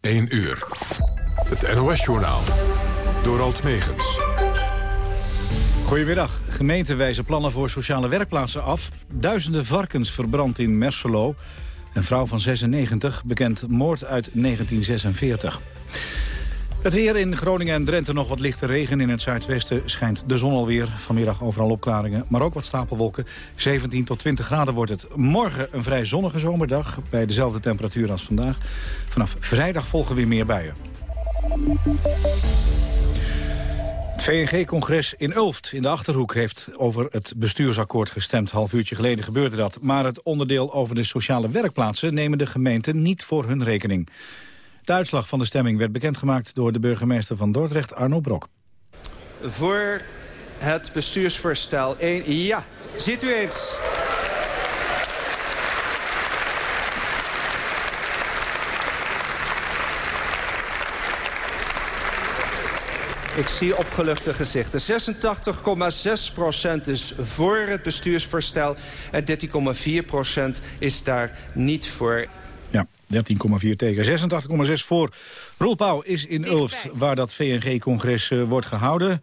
1 uur. Het NOS-journaal. Door Alt Megens. Goedemiddag. Gemeenten wijzen plannen voor sociale werkplaatsen af. Duizenden varkens verbrand in Merselo. Een vrouw van 96 bekend moord uit 1946. Het weer in Groningen en Drenthe nog wat lichte regen. In het zuidwesten schijnt de zon alweer. Vanmiddag overal opklaringen, maar ook wat stapelwolken. 17 tot 20 graden wordt het. Morgen een vrij zonnige zomerdag bij dezelfde temperatuur als vandaag. Vanaf vrijdag volgen weer meer buien. Het VNG-congres in Ulft in de Achterhoek heeft over het bestuursakkoord gestemd. Half uurtje geleden gebeurde dat. Maar het onderdeel over de sociale werkplaatsen nemen de gemeenten niet voor hun rekening. De uitslag van de stemming werd bekendgemaakt door de burgemeester van Dordrecht, Arno Brok. Voor het bestuursvoorstel 1, ja, ziet u eens. Ik zie opgeluchte gezichten. 86,6% is voor het bestuursvoorstel en 13,4% is daar niet voor. Ja, 13,4 tegen, 86,6 voor. Roel Pauw is in Ulft, waar dat VNG-congres uh, wordt gehouden.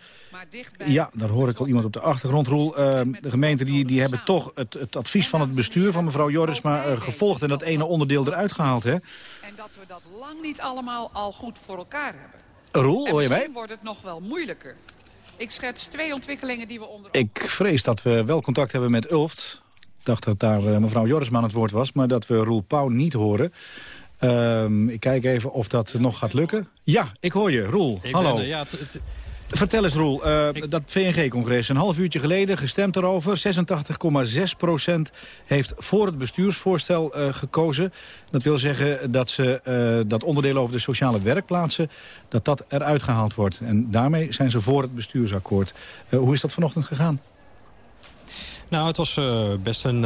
Ja, daar hoor ik al iemand op de achtergrond. Roel, uh, de gemeenten die, die hebben toch het, het advies van het bestuur van mevrouw Jorisma uh, gevolgd... en dat ene onderdeel eruit gehaald, hè? En dat we dat lang niet allemaal al goed voor elkaar hebben. Roel, hoor je mij? misschien wordt het nog wel moeilijker. Ik schets twee ontwikkelingen die we onder... Ik vrees dat we wel contact hebben met Ulft. Ik dacht dat daar uh, mevrouw Jorisma aan het woord was... maar dat we Roel Pauw niet horen. Uh, ik kijk even of dat nog gaat lukken. Ja, ik hoor je. Roel, ik hallo. Ja, het, het, Vertel eens, Roel. Uh, ik... Dat VNG-congres, een half uurtje geleden, gestemd erover. 86,6 procent heeft voor het bestuursvoorstel uh, gekozen. Dat wil zeggen dat ze uh, dat onderdeel over de sociale werkplaatsen... dat dat eruit gehaald wordt. En daarmee zijn ze voor het bestuursakkoord. hoe is dat vanochtend gegaan? Nou, het was best een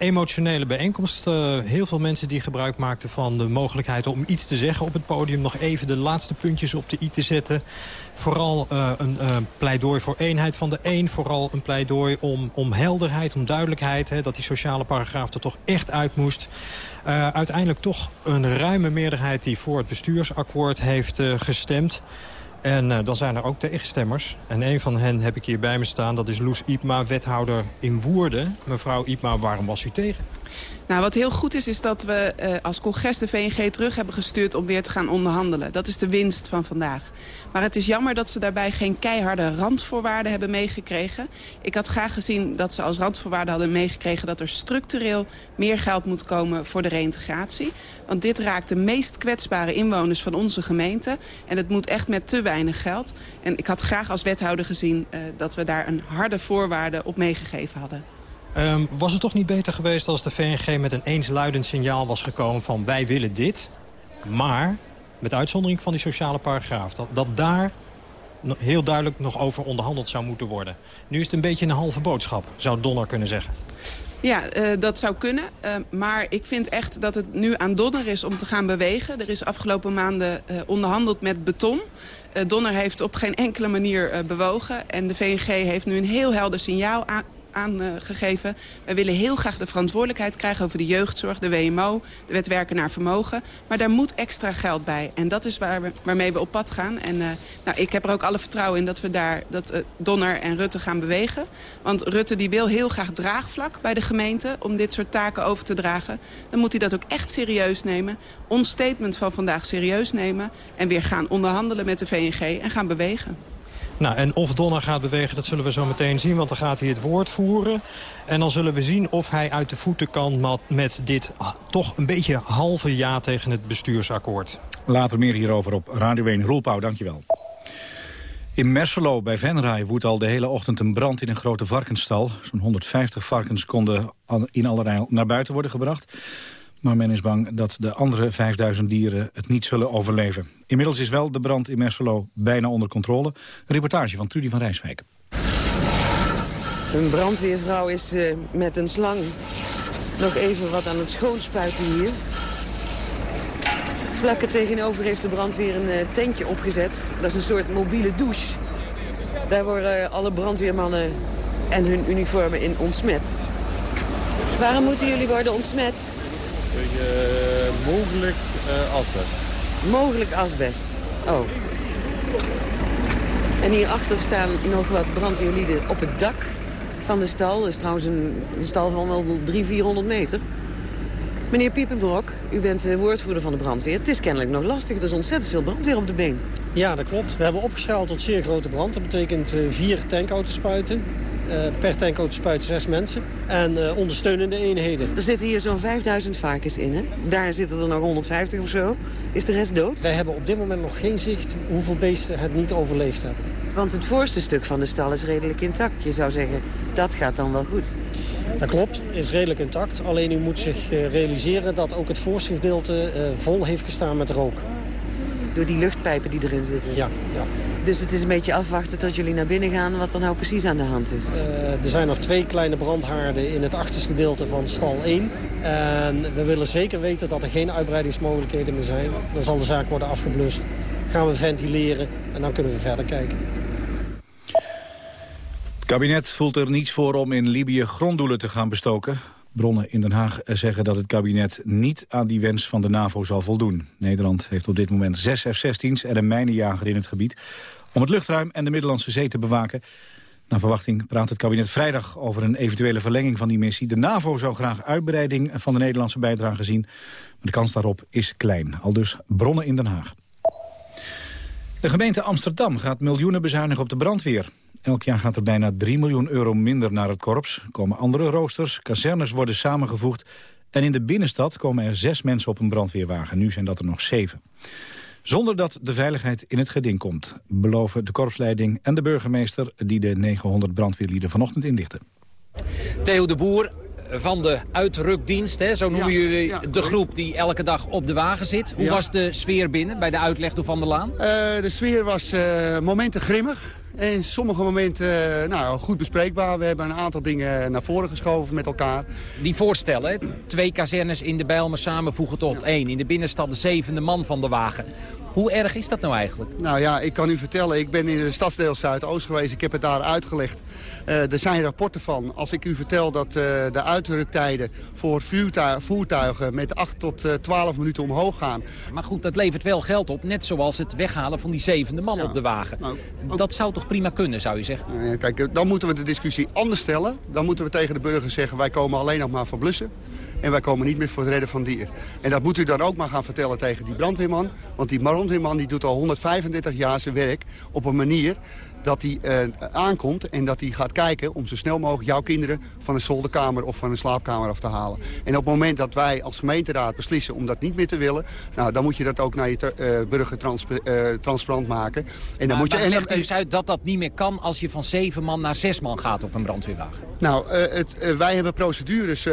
emotionele bijeenkomst. Uh, heel veel mensen die gebruik maakten van de mogelijkheid om iets te zeggen op het podium. Nog even de laatste puntjes op de i te zetten. Vooral een pleidooi voor eenheid van de een. Vooral een pleidooi om, om helderheid, om duidelijkheid. Hè, dat die sociale paragraaf er toch echt uit moest. uiteindelijk toch een ruime meerderheid die voor het bestuursakkoord heeft gestemd. En uh, dan zijn er ook tegenstemmers. En een van hen heb ik hier bij me staan. Dat is Loes Iepma, wethouder in Woerden. Mevrouw Iepma, waarom was u tegen? Nou, wat heel goed is, is dat we uh, als congres de VNG terug hebben gestuurd om weer te gaan onderhandelen. Dat is de winst van vandaag. Maar het is jammer dat ze daarbij geen keiharde randvoorwaarden hebben meegekregen. Ik had graag gezien dat ze als randvoorwaarden hadden meegekregen... dat er structureel meer geld moet komen voor de reïntegratie. Want dit raakt de meest kwetsbare inwoners van onze gemeente. En het moet echt met te weinig geld. En ik had graag als wethouder gezien uh, dat we daar een harde voorwaarde op meegegeven hadden. Um, was het toch niet beter geweest als de VNG met een eensluidend signaal was gekomen van wij willen dit, maar met uitzondering van die sociale paragraaf, dat, dat daar heel duidelijk nog over onderhandeld zou moeten worden. Nu is het een beetje een halve boodschap, zou Donner kunnen zeggen. Ja, uh, dat zou kunnen. Uh, maar ik vind echt dat het nu aan Donner is om te gaan bewegen. Er is afgelopen maanden uh, onderhandeld met beton. Donner heeft op geen enkele manier bewogen. En de VNG heeft nu een heel helder signaal aangegeven. Wij willen heel graag de verantwoordelijkheid krijgen over de jeugdzorg, de WMO, de wet werken naar vermogen. Maar daar moet extra geld bij. En dat is waar we, waarmee we op pad gaan. En uh, nou, ik heb er ook alle vertrouwen in dat we daar, dat uh, Donner en Rutte gaan bewegen. Want Rutte die wil heel graag draagvlak bij de gemeente om dit soort taken over te dragen. Dan moet hij dat ook echt serieus nemen. Ons statement van vandaag serieus nemen. En weer gaan onderhandelen met de VNG en gaan bewegen. Nou, en of Donner gaat bewegen, dat zullen we zo meteen zien. Want dan gaat hij het woord voeren. En dan zullen we zien of hij uit de voeten kan met dit toch een beetje halve ja tegen het bestuursakkoord. Later meer hierover op Radio 1. Roelpauw, dankjewel. In Merselo bij Venray woedt al de hele ochtend een brand in een grote varkensstal. Zo'n 150 varkens konden in allerlei naar buiten worden gebracht. Maar men is bang dat de andere 5000 dieren het niet zullen overleven. Inmiddels is wel de brand in Merselo bijna onder controle. Een reportage van Trudy van Rijswijk. Een brandweervrouw is uh, met een slang nog even wat aan het schoonspuiten hier. Vlakke tegenover heeft de brandweer een uh, tentje opgezet. Dat is een soort mobiele douche. Daar worden uh, alle brandweermannen en hun uniformen in ontsmet. Waarom moeten jullie worden ontsmet? Uh, mogelijk uh, asbest. Mogelijk asbest. Oh. En hierachter staan nog wat brandweerlieden op het dak van de stal. Dat is trouwens een, een stal van wel 300, 400 meter. Meneer Piepenbrok, u bent de woordvoerder van de brandweer. Het is kennelijk nog lastig. Er is ontzettend veel brandweer op de been. Ja, dat klopt. We hebben opgeschaald tot zeer grote brand. Dat betekent uh, vier tankautospuiten. Uh, per tankauto zes mensen. En uh, ondersteunende eenheden. Er zitten hier zo'n 5000 varkens in, hè? Daar zitten er nog 150 of zo. Is de rest dood? Wij hebben op dit moment nog geen zicht hoeveel beesten het niet overleefd hebben. Want het voorste stuk van de stal is redelijk intact. Je zou zeggen, dat gaat dan wel goed. Dat klopt, is redelijk intact. Alleen u moet zich realiseren dat ook het voorste gedeelte vol heeft gestaan met rook. Door die luchtpijpen die erin zitten? Ja, ja. Dus het is een beetje afwachten tot jullie naar binnen gaan wat er nou precies aan de hand is? Uh, er zijn nog twee kleine brandhaarden in het achterste gedeelte van stal 1. En we willen zeker weten dat er geen uitbreidingsmogelijkheden meer zijn. Dan zal de zaak worden afgeblust. Gaan we ventileren en dan kunnen we verder kijken. Het kabinet voelt er niets voor om in Libië gronddoelen te gaan bestoken. Bronnen in Den Haag zeggen dat het kabinet niet aan die wens van de NAVO zal voldoen. Nederland heeft op dit moment zes F-16's en een mijnenjager in het gebied... om het luchtruim en de Middellandse Zee te bewaken. Naar verwachting praat het kabinet vrijdag over een eventuele verlenging van die missie. De NAVO zou graag uitbreiding van de Nederlandse bijdrage zien. Maar de kans daarop is klein. Al dus bronnen in Den Haag. De gemeente Amsterdam gaat miljoenen bezuinigen op de brandweer. Elk jaar gaat er bijna 3 miljoen euro minder naar het korps. Er komen andere roosters, kazernes worden samengevoegd... en in de binnenstad komen er zes mensen op een brandweerwagen. Nu zijn dat er nog zeven. Zonder dat de veiligheid in het geding komt... beloven de korpsleiding en de burgemeester... die de 900 brandweerlieden vanochtend inlichten. Theo de Boer, van de uitrukdienst. Hè? Zo noemen jullie de groep die elke dag op de wagen zit. Hoe was de sfeer binnen bij de uitleg door Van der Laan? Uh, de sfeer was uh, momenten grimmig. En sommige momenten nou, goed bespreekbaar. We hebben een aantal dingen naar voren geschoven met elkaar. Die voorstellen, twee kazernes in de Bijlmer samenvoegen tot één. In de binnenstad de zevende man van de wagen. Hoe erg is dat nou eigenlijk? Nou ja, ik kan u vertellen, ik ben in de stadsdeel Zuidoost geweest. Ik heb het daar uitgelegd. Uh, er zijn rapporten van. Als ik u vertel dat uh, de uitruktijden voor voertuigen met 8 tot uh, eh, 12 minuten omhoog gaan. Maar goed, dat levert wel geld op. Net zoals het weghalen van die zevende man ja, op de wagen. Nou, ook... Dat zou toch prima kunnen, zou je zeggen? kijk, dan moeten we de discussie anders stellen. Dan moeten we tegen de burger zeggen, wij komen alleen nog maar voor blussen. En wij komen niet meer voor het redden van dier. En dat moet u dan ook maar gaan vertellen tegen die brandweerman. Want die brandweerman die doet al 135 jaar zijn werk op een manier dat hij uh, aankomt en dat hij gaat kijken om zo snel mogelijk jouw kinderen van een zolderkamer of van een slaapkamer af te halen. En op het moment dat wij als gemeenteraad beslissen om dat niet meer te willen, nou, dan moet je dat ook naar je uh, burger trans, uh, transparant maken. En dan maar, moet je, en legt u dus uit dat dat niet meer kan als je van zeven man naar zes man gaat op een brandweerwagen? Nou, het, wij hebben procedures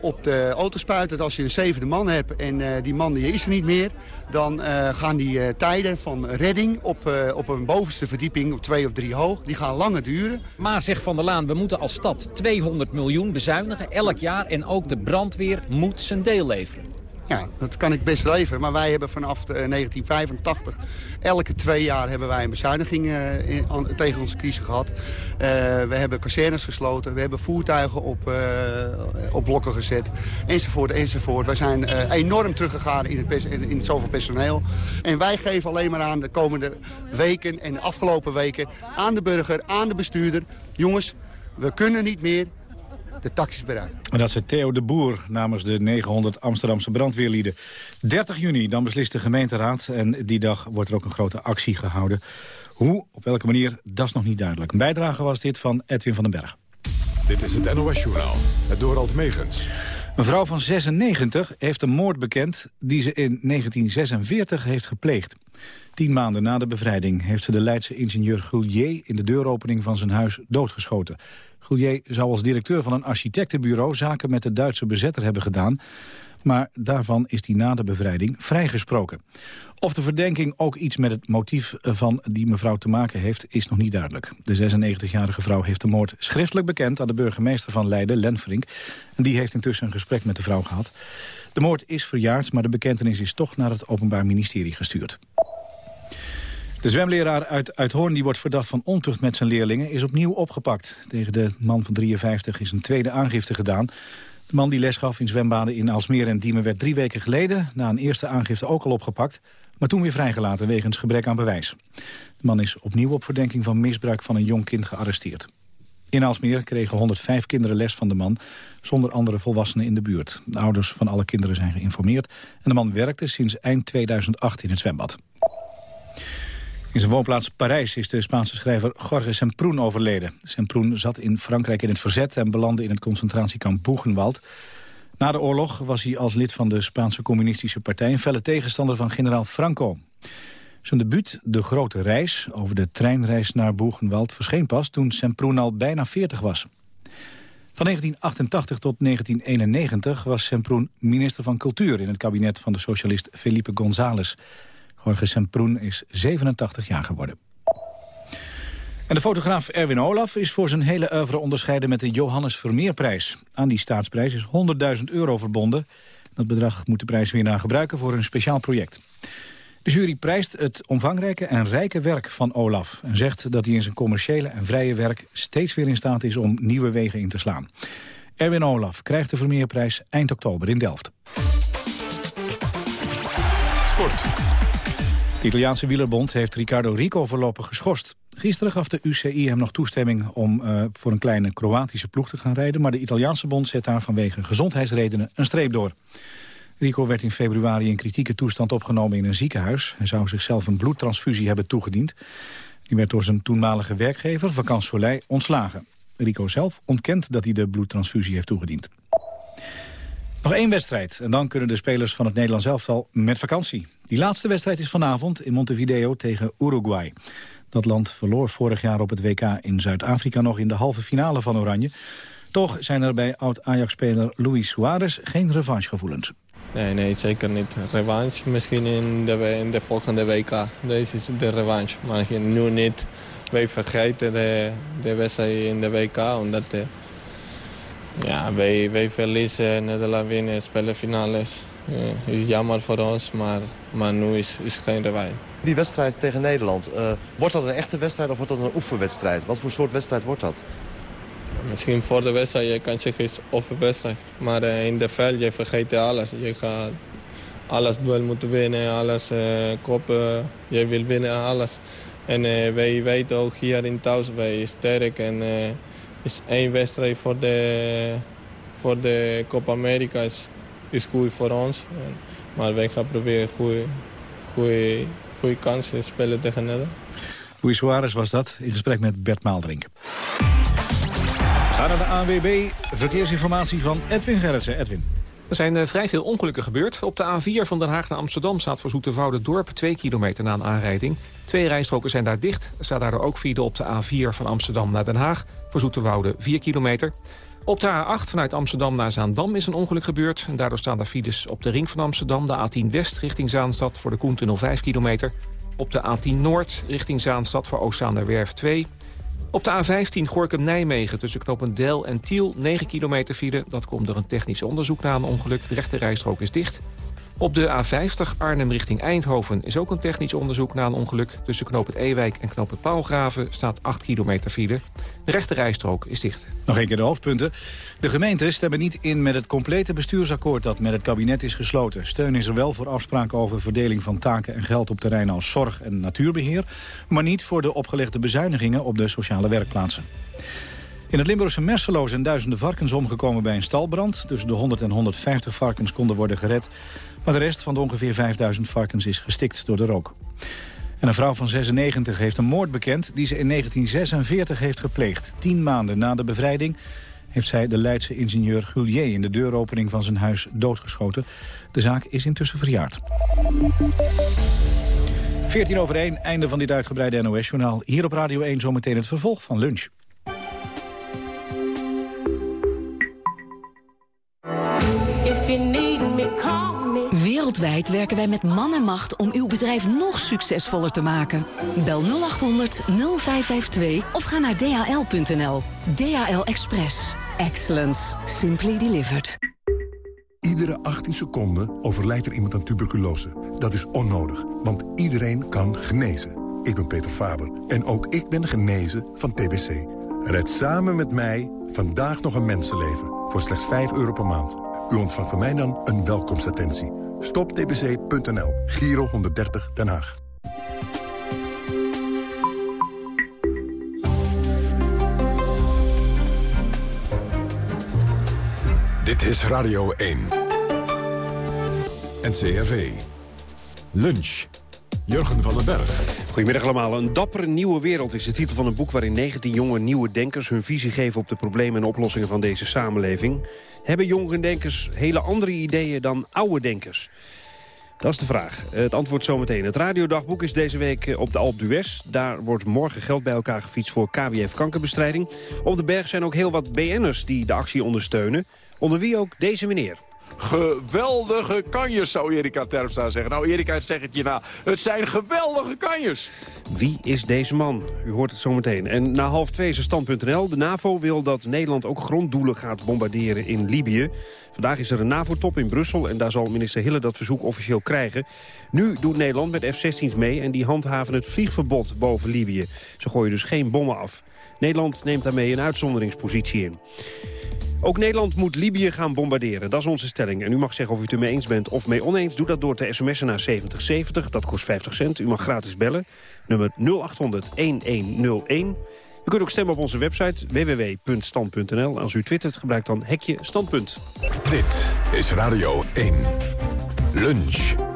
op de autospuit dat als je een zevende man hebt en die man die is er niet meer, dan gaan die tijden van redding op, op een bovenste verdieping, twee of drie hoog. Die gaan langer duren. Maar zegt Van der Laan, we moeten als stad 200 miljoen bezuinigen elk jaar. En ook de brandweer moet zijn deel leveren. Ja, dat kan ik best leveren. Maar wij hebben vanaf 1985, elke twee jaar hebben wij een bezuiniging in, an, tegen onze crisis gehad. Uh, we hebben kazernes gesloten, we hebben voertuigen op, uh, op blokken gezet, enzovoort, enzovoort. Wij zijn enorm teruggegaan in, het in, in zoveel personeel. En wij geven alleen maar aan de komende weken en de afgelopen weken aan de burger, aan de bestuurder. Jongens, we kunnen niet meer, de taxis bereiken. En dat is Theo de Boer namens de 900 Amsterdamse brandweerlieden. 30 juni, dan beslist de gemeenteraad en die dag wordt er ook een grote actie gehouden. Hoe, op welke manier, dat is nog niet duidelijk. Een bijdrage was dit van Edwin van den Berg. Dit is het NOS-journaal, het Dorald Megens. Een vrouw van 96 heeft een moord bekend die ze in 1946 heeft gepleegd. Tien maanden na de bevrijding heeft ze de Leidse ingenieur Gullier... in de deuropening van zijn huis doodgeschoten. Goulier zou als directeur van een architectenbureau... zaken met de Duitse bezetter hebben gedaan. Maar daarvan is hij na de bevrijding vrijgesproken. Of de verdenking ook iets met het motief van die mevrouw te maken heeft... is nog niet duidelijk. De 96-jarige vrouw heeft de moord schriftelijk bekend... aan de burgemeester van Leiden, Lenverink. En die heeft intussen een gesprek met de vrouw gehad. De moord is verjaard, maar de bekentenis is toch naar het Openbaar Ministerie gestuurd. De zwemleraar uit Uithoorn die wordt verdacht van ontucht met zijn leerlingen... is opnieuw opgepakt. Tegen de man van 53 is een tweede aangifte gedaan. De man die les gaf in zwembaden in Alsmeer en Diemen... werd drie weken geleden na een eerste aangifte ook al opgepakt. maar toen weer vrijgelaten wegens gebrek aan bewijs. De man is opnieuw op verdenking van misbruik van een jong kind gearresteerd. In Aalsmeer kregen 105 kinderen les van de man, zonder andere volwassenen in de buurt. De ouders van alle kinderen zijn geïnformeerd en de man werkte sinds eind 2008 in het zwembad. In zijn woonplaats Parijs is de Spaanse schrijver Jorge Semproen overleden. Semproen zat in Frankrijk in het verzet en belandde in het concentratiekamp Boegenwald. Na de oorlog was hij als lid van de Spaanse communistische partij... een felle tegenstander van generaal Franco. Zijn debuut, De Grote Reis, over de treinreis naar Boegenwald... verscheen pas toen Semproen al bijna 40 was. Van 1988 tot 1991 was Semproen minister van Cultuur... in het kabinet van de socialist Felipe González. Jorge Semproen is 87 jaar geworden. En de fotograaf Erwin Olaf is voor zijn hele oeuvre onderscheiden met de Johannes Vermeerprijs. Aan die staatsprijs is 100.000 euro verbonden. Dat bedrag moet de prijswinnaar gebruiken voor een speciaal project. De jury prijst het omvangrijke en rijke werk van Olaf... en zegt dat hij in zijn commerciële en vrije werk steeds weer in staat is om nieuwe wegen in te slaan. Erwin Olaf krijgt de Vermeerprijs eind oktober in Delft. Sport. De Italiaanse wielerbond heeft Ricardo Rico voorlopig geschorst. Gisteren gaf de UCI hem nog toestemming om uh, voor een kleine Kroatische ploeg te gaan rijden... maar de Italiaanse bond zet daar vanwege gezondheidsredenen een streep door. Rico werd in februari in kritieke toestand opgenomen in een ziekenhuis. Hij zou zichzelf een bloedtransfusie hebben toegediend. Die werd door zijn toenmalige werkgever, Vakant Soleil, ontslagen. Rico zelf ontkent dat hij de bloedtransfusie heeft toegediend. Nog één wedstrijd en dan kunnen de spelers van het Nederlands elftal met vakantie. Die laatste wedstrijd is vanavond in Montevideo tegen Uruguay. Dat land verloor vorig jaar op het WK in Zuid-Afrika nog in de halve finale van Oranje. Toch zijn er bij oud-Ajax-speler Luis Suarez geen revanchegevoelens. Nee, nee, zeker niet. Revanche misschien in de, in de volgende WK. Deze is de revanche. Maar nu niet. Wij vergeten de, de wedstrijd in de WK. Omdat de, ja, wij, wij verliezen, Nederland winnen, spelen finales. Ja, is jammer voor ons, maar, maar nu is, is geen revanche. Die wedstrijd tegen Nederland, uh, wordt dat een echte wedstrijd of wordt dat een oefenwedstrijd? Wat voor soort wedstrijd wordt dat? Misschien voor de wedstrijd, je kan zeggen is oefenwedstrijd. Maar uh, in de veld, je vergeet alles. Je gaat alles duel moeten winnen, alles uh, koppen. Je wil winnen, alles. En wij weten ook hier in thuis, wij sterk. En is één wedstrijd voor de, voor de Copa America is, is goed voor ons. Maar wij gaan proberen goede, goede, goede kansen te spelen tegen Nederland. Luis Suarez was dat, in gesprek met Bert Maaldrink. Ga naar de ANWB. Verkeersinformatie van Edwin Gerritsen. Edwin. Er zijn uh, vrij veel ongelukken gebeurd. Op de A4 van Den Haag naar Amsterdam staat voor Zoeterwoude Dorp 2 kilometer na een aanrijding. Twee rijstroken zijn daar dicht. Er staat daardoor ook file op de A4 van Amsterdam naar Den Haag. Voor Zoeterwoude 4 kilometer. Op de A8 vanuit Amsterdam naar Zaandam is een ongeluk gebeurd. En daardoor staan daar files op de ring van Amsterdam. De A10 West richting Zaanstad voor de Koentunnel 5 kilometer. Op de A10 Noord richting Zaanstad voor Oostzaanerwerf 2. Op de A15 Gorkum-Nijmegen tussen knooppunt Del en Tiel 9 kilometer file. Dat komt door een technisch onderzoek na een ongeluk. De rechte rijstrook is dicht. Op de A50 Arnhem richting Eindhoven is ook een technisch onderzoek na een ongeluk. Tussen knooppunt Ewijk en knooppunt Paalgraven staat 8 kilometer file. De rechte rijstrook is dicht. Nog een keer de hoofdpunten. De gemeenten stemmen niet in met het complete bestuursakkoord dat met het kabinet is gesloten. Steun is er wel voor afspraken over verdeling van taken en geld op terreinen als zorg en natuurbeheer. Maar niet voor de opgelegde bezuinigingen op de sociale werkplaatsen. In het Limburgse Merselo zijn duizenden varkens omgekomen bij een stalbrand. Tussen de 100 en 150 varkens konden worden gered. Maar de rest van de ongeveer 5000 varkens is gestikt door de rook. En een vrouw van 96 heeft een moord bekend die ze in 1946 heeft gepleegd. Tien maanden na de bevrijding heeft zij de Leidse ingenieur Gullier in de deuropening van zijn huis doodgeschoten. De zaak is intussen verjaard. 14 over 1, einde van dit uitgebreide NOS-journaal. Hier op Radio 1 zometeen het vervolg van lunch. Wereldwijd werken wij met man en macht om uw bedrijf nog succesvoller te maken. Bel 0800 0552 of ga naar dhl.nl. DHL Express. Excellence. Simply delivered. Iedere 18 seconden overlijdt er iemand aan tuberculose. Dat is onnodig, want iedereen kan genezen. Ik ben Peter Faber en ook ik ben genezen van TBC. Red samen met mij vandaag nog een mensenleven voor slechts 5 euro per maand. U ontvangt van mij dan een welkomstattentie Stoptbc.nl. Giro 130 Den Haag. Dit is Radio 1. NCRV. Lunch. Jurgen van den Berg. Goedemiddag allemaal. Een dappere nieuwe wereld is de titel van een boek... waarin 19 jonge nieuwe denkers hun visie geven... op de problemen en oplossingen van deze samenleving. Hebben jongere denkers hele andere ideeën dan oude denkers? Dat is de vraag. Het antwoord zometeen. Het radiodagboek is deze week eh, op de Alp d'Huez. Daar wordt morgen geld bij elkaar gefietst voor KWF kankerbestrijding. Op de berg zijn ook heel wat BN'ers die de actie ondersteunen. Onder wie ook deze meneer. Geweldige kanjers, zou Erika Terpstra zeggen. Nou, Erika, zeg het je na. Het zijn geweldige kanjers. Wie is deze man? U hoort het zometeen. En na half twee is er stand.nl. De NAVO wil dat Nederland ook gronddoelen gaat bombarderen in Libië. Vandaag is er een NAVO-top in Brussel en daar zal minister Hille dat verzoek officieel krijgen. Nu doet Nederland met F-16's mee en die handhaven het vliegverbod boven Libië. Ze gooien dus geen bommen af. Nederland neemt daarmee een uitzonderingspositie in. Ook Nederland moet Libië gaan bombarderen. Dat is onze stelling. En u mag zeggen of u het ermee eens bent of mee oneens. Doe dat door te sms'en naar 7070. Dat kost 50 cent. U mag gratis bellen. Nummer 0800-1101. U kunt ook stemmen op onze website www.stand.nl. Als u twittert, gebruik dan hekje standpunt. Dit is Radio 1. Lunch.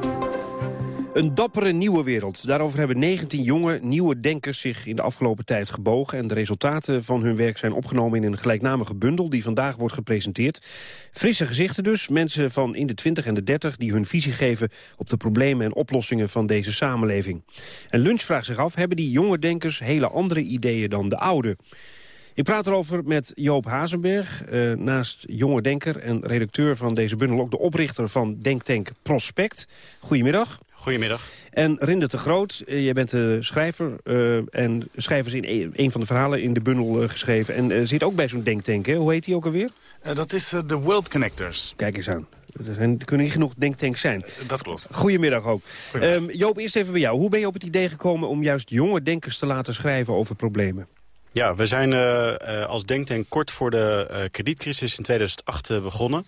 Een dappere nieuwe wereld. Daarover hebben 19 jonge, nieuwe denkers zich in de afgelopen tijd gebogen. En de resultaten van hun werk zijn opgenomen in een gelijknamige bundel... die vandaag wordt gepresenteerd. Frisse gezichten dus, mensen van in de 20 en de 30... die hun visie geven op de problemen en oplossingen van deze samenleving. En Lunch vraagt zich af, hebben die jonge denkers hele andere ideeën dan de oude? Ik praat erover met Joop Hazenberg, eh, naast jonge denker en redacteur van deze bundel... ook de oprichter van Denktank Prospect. Goedemiddag. Goedemiddag. En Rinde de Groot, uh, jij bent de schrijver uh, en schrijvers in een, een, van de verhalen in de bundel uh, geschreven. En zit ook bij zo'n denktank, hè? Hoe heet die ook alweer? dat is de World Connectors. Kijk eens aan. Er, zijn, er kunnen niet genoeg denktanks zijn. dat klopt. Goedemiddag ook. Um, Joop, eerst even bij jou. Hoe ben je op het idee gekomen om juist jonge denkers te laten schrijven over problemen? Ja, we zijn als Denktank kort voor de kredietcrisis in 2008 uh, begonnen.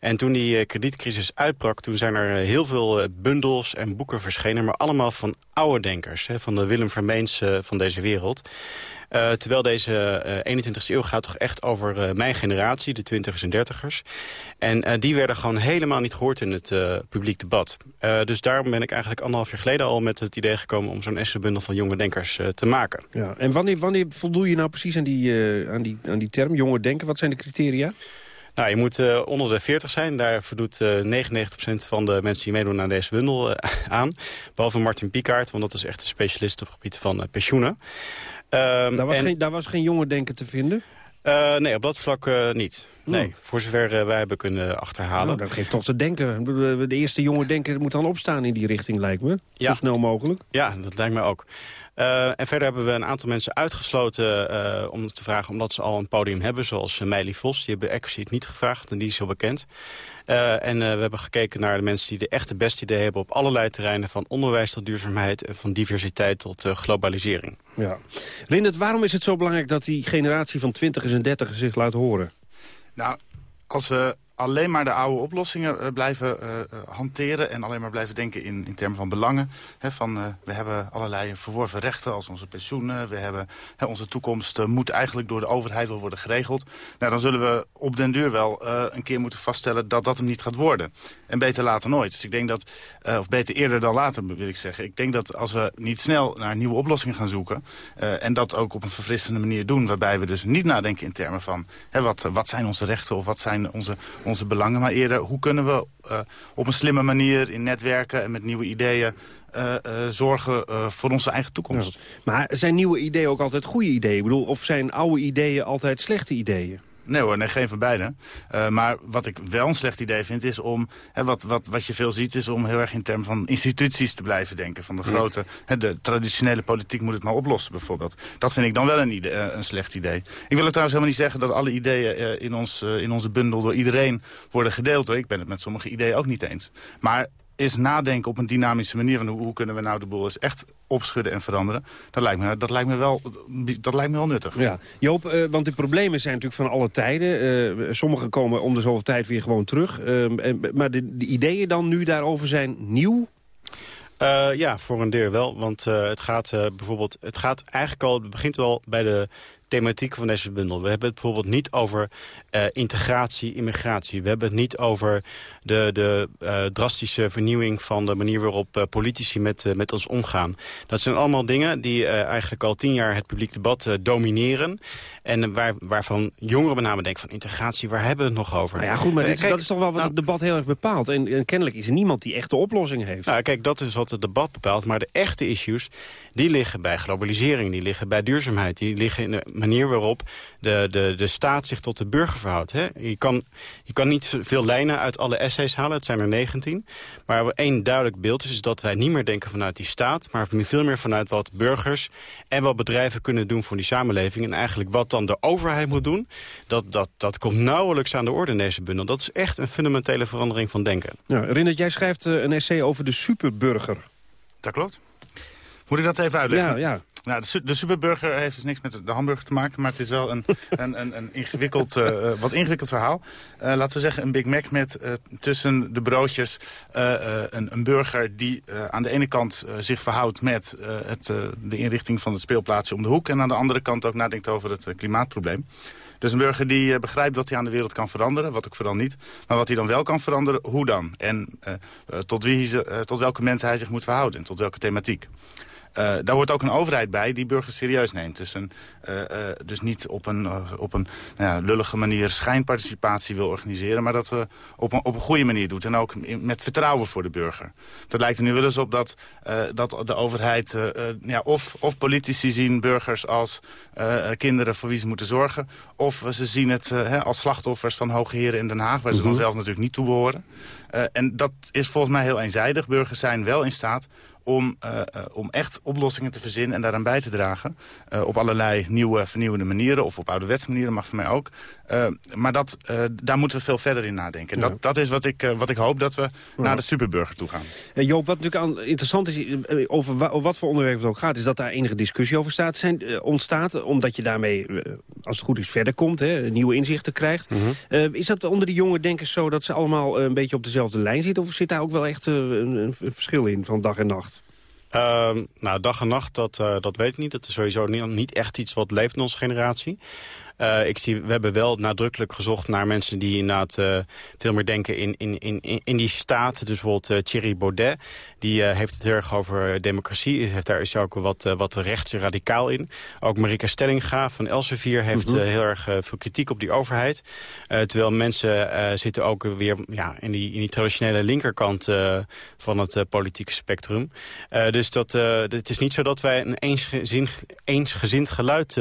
En toen die kredietcrisis uitbrak, toen zijn er heel veel bundels en boeken verschenen... maar allemaal van oude denkers, van de Willem Vermeens van deze wereld. Terwijl deze uh, 21ste eeuw gaat toch echt over mijn generatie, de twintigers en dertigers. En die werden gewoon helemaal niet gehoord in het publiek debat. dus daarom ben ik eigenlijk anderhalf jaar geleden al met het idee gekomen... om zo'n essenbundel van jonge denkers te maken. Ja, en wanneer, wanneer je nou precies aan die, aan, die, aan die term, jonge denken? Wat zijn de criteria? Nou, je moet uh, onder de 40 zijn. Daar voldoet uh, 99% van de mensen die meedoen aan deze bundel uh, aan. Behalve Martin Pikaert, want dat is echt een specialist op het gebied van pensioenen. Um, daar, was en, geen, daar was geen jonge denken te vinden? Uh, nee, op dat vlak uh, niet. Nee, voor zover uh, wij hebben kunnen achterhalen. Nou, dat geeft toch te denken. De eerste jonge denker moet dan opstaan in die richting, lijkt me. Ja. Zo snel mogelijk. Ja, dat lijkt me ook. Uh, en verder hebben we een aantal mensen uitgesloten uh, om te vragen... omdat ze al een podium hebben, zoals uh, Meili Vos. Die hebben expliciet niet gevraagd en die is heel bekend. en we hebben gekeken naar de mensen die de echte beste idee hebben... op allerlei terreinen, van onderwijs tot duurzaamheid... en van diversiteit tot globalisering. Ja. Lindert, waarom is het zo belangrijk dat die generatie van 20 en 30 zich laat horen? Nou, als we alleen maar de oude oplossingen uh, blijven uh, hanteren... en alleen maar blijven denken in, in termen van belangen. Van, we hebben allerlei verworven rechten als onze pensioenen. We hebben, he, onze toekomst moet eigenlijk door de overheid wel worden geregeld. Nou, dan zullen we op den duur wel een keer moeten vaststellen... dat dat hem niet gaat worden. En beter later nooit. Dus ik denk dat, of beter eerder dan later wil ik zeggen... ik denk dat als we niet snel naar nieuwe oplossingen gaan zoeken... en dat ook op een verfrissende manier doen... waarbij we dus niet nadenken in termen van... Wat, wat zijn onze rechten of wat zijn onze onze belangen, maar eerder hoe kunnen we uh, op een slimme manier in netwerken en met nieuwe ideeën uh, uh, zorgen voor onze eigen toekomst. Maar zijn nieuwe ideeën ook altijd goede ideeën? Ik bedoel, of zijn oude ideeën altijd slechte ideeën? Nee hoor, nee, geen van beide. Uh, maar wat ik wel een slecht idee vind is om... Hè, wat, wat, wat je veel ziet is om heel erg in termen van instituties te blijven denken. Van de grote, hè, de traditionele politiek moet het maar oplossen bijvoorbeeld. Dat vind ik dan wel een, idee, een slecht idee. Ik wil het trouwens helemaal niet zeggen dat alle ideeën uh, in, ons, uh, in onze bundel door iedereen worden gedeeld. Hoor. Ik ben het met sommige ideeën ook niet eens. Maar is nadenken op een dynamische manier... van hoe, hoe kunnen we nou de boel eens echt opschudden en veranderen... dat lijkt me, dat lijkt me, wel, dat lijkt me wel nuttig. Ja. Joop, uh, want de problemen zijn natuurlijk van alle tijden. Uh, sommige komen om de zoveel tijd weer gewoon terug. Uh, maar de, de ideeën dan nu daarover zijn nieuw? Uh, ja, voor een deel wel. Want uh, het gaat uh, bijvoorbeeld, het gaat eigenlijk al, het begint wel bij de thematiek van deze bundel. We hebben het bijvoorbeeld niet over uh, integratie, immigratie. We hebben het niet over de, de uh, drastische vernieuwing van de manier waarop uh, politici met, met ons omgaan. Dat zijn allemaal dingen die eigenlijk al tien jaar het publiek debat domineren. En waar, waarvan jongeren met name denken van integratie, waar hebben we het nog over? Nou ja, goed, maar dit, kijk, dat is toch wel wat nou, het debat heel erg bepaalt. En, en, kennelijk is er niemand die echt de oplossing heeft. Nou, kijk, dat is wat het debat bepaalt. Maar de echte issues, die liggen bij globalisering, die liggen bij duurzaamheid. Die liggen in de manier waarop de, de, de staat zich tot de burger verhoudt. Hè? Je, kan, je kan niet veel lijnen uit alle essays halen, het zijn er 19. Maar één duidelijk beeld is, is dat wij niet meer denken vanuit die staat... maar veel meer vanuit wat burgers en wat bedrijven kunnen doen voor die samenleving. En eigenlijk wat dan de overheid moet doen, dat, dat, dat komt nauwelijks aan de orde in deze bundel. Dat is echt een fundamentele verandering van denken. Ja, Rindert, jij schrijft een essay over de superburger. Dat klopt. Moet ik dat even uitleggen? Ja, ja. Nou, de, de, superburger heeft dus niks met de hamburger te maken... maar het is wel een, een, een, een ingewikkeld, uh, wat ingewikkeld verhaal. Uh, laten we zeggen een Big Mac met uh, tussen de broodjes een, een, burger... die aan de ene kant zich verhoudt met het, de inrichting van het speelplaatsje om de hoek... en aan de andere kant ook nadenkt over het klimaatprobleem. Dus een burger die begrijpt dat hij aan de wereld kan veranderen, wat ook vooral niet. Maar wat hij dan wel kan veranderen, hoe dan? En tot, wie tot welke mensen hij zich moet verhouden en tot welke thematiek. Uh, daar hoort ook een overheid bij die burgers serieus neemt. Dus, een, uh, uh, dus niet op een, op een nou ja, lullige manier schijnparticipatie wil organiseren... maar dat op, een, op een goede manier doet. En ook in, met vertrouwen voor de burger. Dat lijkt er nu wel eens op dat, dat de overheid... ja, of, of politici zien burgers als kinderen voor wie ze moeten zorgen... of ze zien het als slachtoffers van hoge heren in Den Haag... waar ze dan zelf natuurlijk niet toe behoren. en dat is volgens mij heel eenzijdig. Burgers zijn wel in staat om, uh, uh, om echt oplossingen te verzinnen en daaraan bij te dragen. Uh, op allerlei nieuwe, vernieuwende manieren of op ouderwetse manieren, mag voor mij ook. maar dat, daar moeten we veel verder in nadenken. Ja. Dat, dat is wat ik, wat ik hoop dat we ja. naar de superburger toe gaan. Joop, wat natuurlijk aan, interessant is, over, wa over wat voor onderwerp het ook gaat... is dat daar enige discussie over staat, zijn, ontstaat, omdat je daarmee, als het goed is, verder komt, hè, nieuwe inzichten krijgt. Mm -hmm. is dat onder die jonge denkers zo dat ze allemaal een beetje op dezelfde lijn zitten? Of zit daar ook wel echt een, een verschil in van dag en nacht? Uh, nou, dag en nacht, dat, uh, dat weet ik niet. Dat is sowieso niet, niet echt iets wat leeft in onze generatie. Uh, ik zie, we hebben wel nadrukkelijk gezocht naar mensen die inderdaad uh, veel meer denken in, in, in, in die staat. Dus bijvoorbeeld uh, Thierry Baudet, die heeft het heel erg over democratie. Heeft, daar is ook wat, wat rechts en radicaal in. Ook Marika Stellinga van Elsevier heeft -hmm. heel erg veel kritiek op die overheid. terwijl mensen zitten ook weer ja, in, die, in die traditionele linkerkant van het politieke spectrum. dus dat, het is niet zo dat wij een eensgezin, eensgezind geluid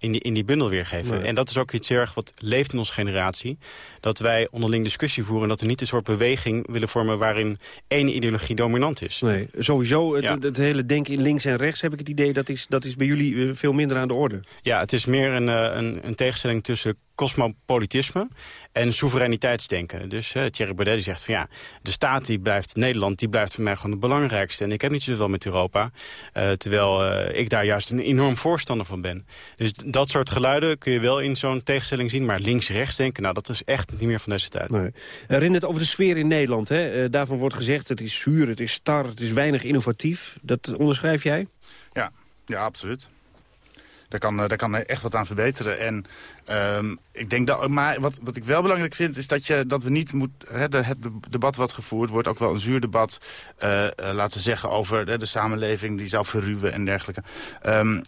in die, in die bundel weergeven. Nee. En dat is ook iets heel erg wat leeft in onze generatie. Dat wij onderling discussie voeren... en dat we niet een soort beweging willen vormen... waarin één ideologie dominant is. Nee, sowieso, het, ja. het, hele denken in links en rechts... heb ik het idee, dat is, dat is bij jullie veel minder aan de orde. Ja, het is meer een, een, een tegenstelling tussen cosmopolitisme en soevereiniteitsdenken. Dus uh, Thierry Baudet die zegt van ja, de staat die blijft, Nederland, die blijft voor mij gewoon het belangrijkste. En ik heb niet zoveel met Europa, uh, terwijl uh, ik daar juist een enorm voorstander van ben. Dus dat soort geluiden kun je wel in zo'n tegenstelling zien, maar links-rechts denken, nou dat is echt niet meer van deze tijd. Nee. Rind het over de sfeer in Nederland. Hè? daarvan wordt gezegd, het is zuur, het is star, het is weinig innovatief. Dat onderschrijf jij? Ja, ja absoluut. Daar kan, daar kan echt wat aan verbeteren. En um, ik denk dat, maar wat, wat ik wel belangrijk vind, is dat, je, dat we niet moet, hè, de, het debat wat gevoerd wordt, ook wel een zuur debat, uh, uh, laten we zeggen, over de, de, samenleving die zou verruwen en dergelijke. Um,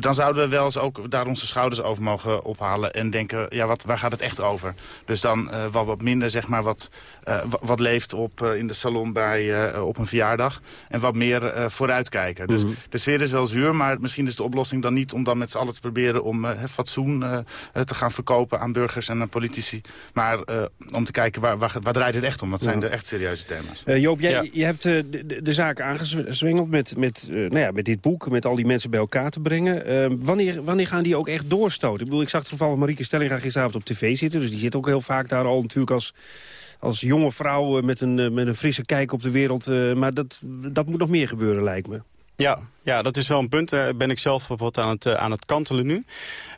dan zouden we wel eens ook daar onze schouders over mogen ophalen en denken, ja, wat, waar gaat het echt over? Dus dan uh, wel wat minder, zeg maar, wat, wat leeft op, in de salon bij, op een verjaardag en wat meer vooruitkijken. Dus mm -hmm. de sfeer is wel zuur, maar misschien is de oplossing dan niet om dan met z'n allen te proberen om fatsoen te gaan verkopen aan burgers en aan politici. Maar om te kijken, waar, waar, waar, draait het echt om? Wat zijn de echt serieuze thema's? Joop, jij, je hebt de, de, de zaak aangezwengeld met, met, nou ja, met dit boek... met al die mensen bij elkaar te brengen. wanneer, wanneer gaan die ook echt doorstoten? Ik bedoel, ik zag toevallig Marieke Stellinga gisteravond op tv zitten... dus die zit ook heel vaak daar al natuurlijk als als jonge vrouw met een, met een frisse kijk op de wereld. maar dat, dat moet nog meer gebeuren, lijkt me. Ja, ja, dat is wel een punt. Daar ben ik zelf wat aan het, aan het kantelen nu.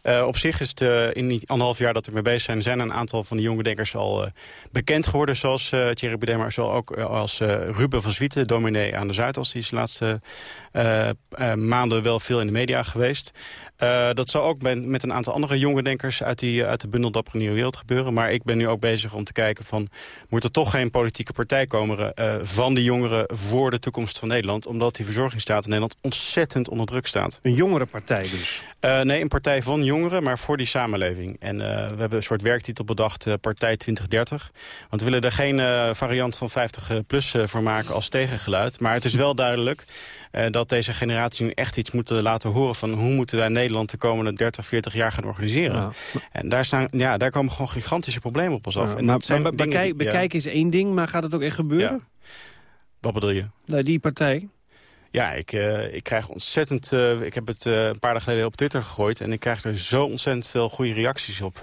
Uh, op zich is het uh, in die anderhalf jaar dat we mee bezig zijn... zijn een aantal van de jonge denkers al bekend geworden. Zoals uh, Thierry Baudet, maar ook als Ruben van Zwieten, dominee aan de Zuidas. Die is de laatste maanden wel veel in de media geweest. dat zal ook met, een aantal andere jonge denkers... uit, die, uit de bundel Dappere Nieuwe Wereld gebeuren. Maar ik ben nu ook bezig om te kijken van... moet er toch geen politieke partij komen van de jongeren... voor de toekomst van Nederland? Omdat die verzorgingsstaat in Nederland ontzettend onder druk staat. Een jongere partij dus? nee, een partij van jongeren, maar voor die samenleving. En uh, we hebben een soort werktitel bedacht, uh, Partij 2030. Want we willen er geen variant van 50 plus voor maken als tegengeluid. Maar het is wel duidelijk dat deze generatie nu echt iets moet laten horen... van hoe moeten wij Nederland de komende 30, 40 jaar gaan organiseren. Ja. En daar, staan, ja, daar komen gewoon gigantische problemen op ons af. en maar, maar bekijk, is één ding, maar gaat het ook echt gebeuren? Wat bedoel je? Nou, die partij. Ja, ik, uh, ik krijg ontzettend... Uh, ik heb het uh, een paar dagen geleden op Twitter gegooid... en ik krijg er zo ontzettend veel goede reacties op...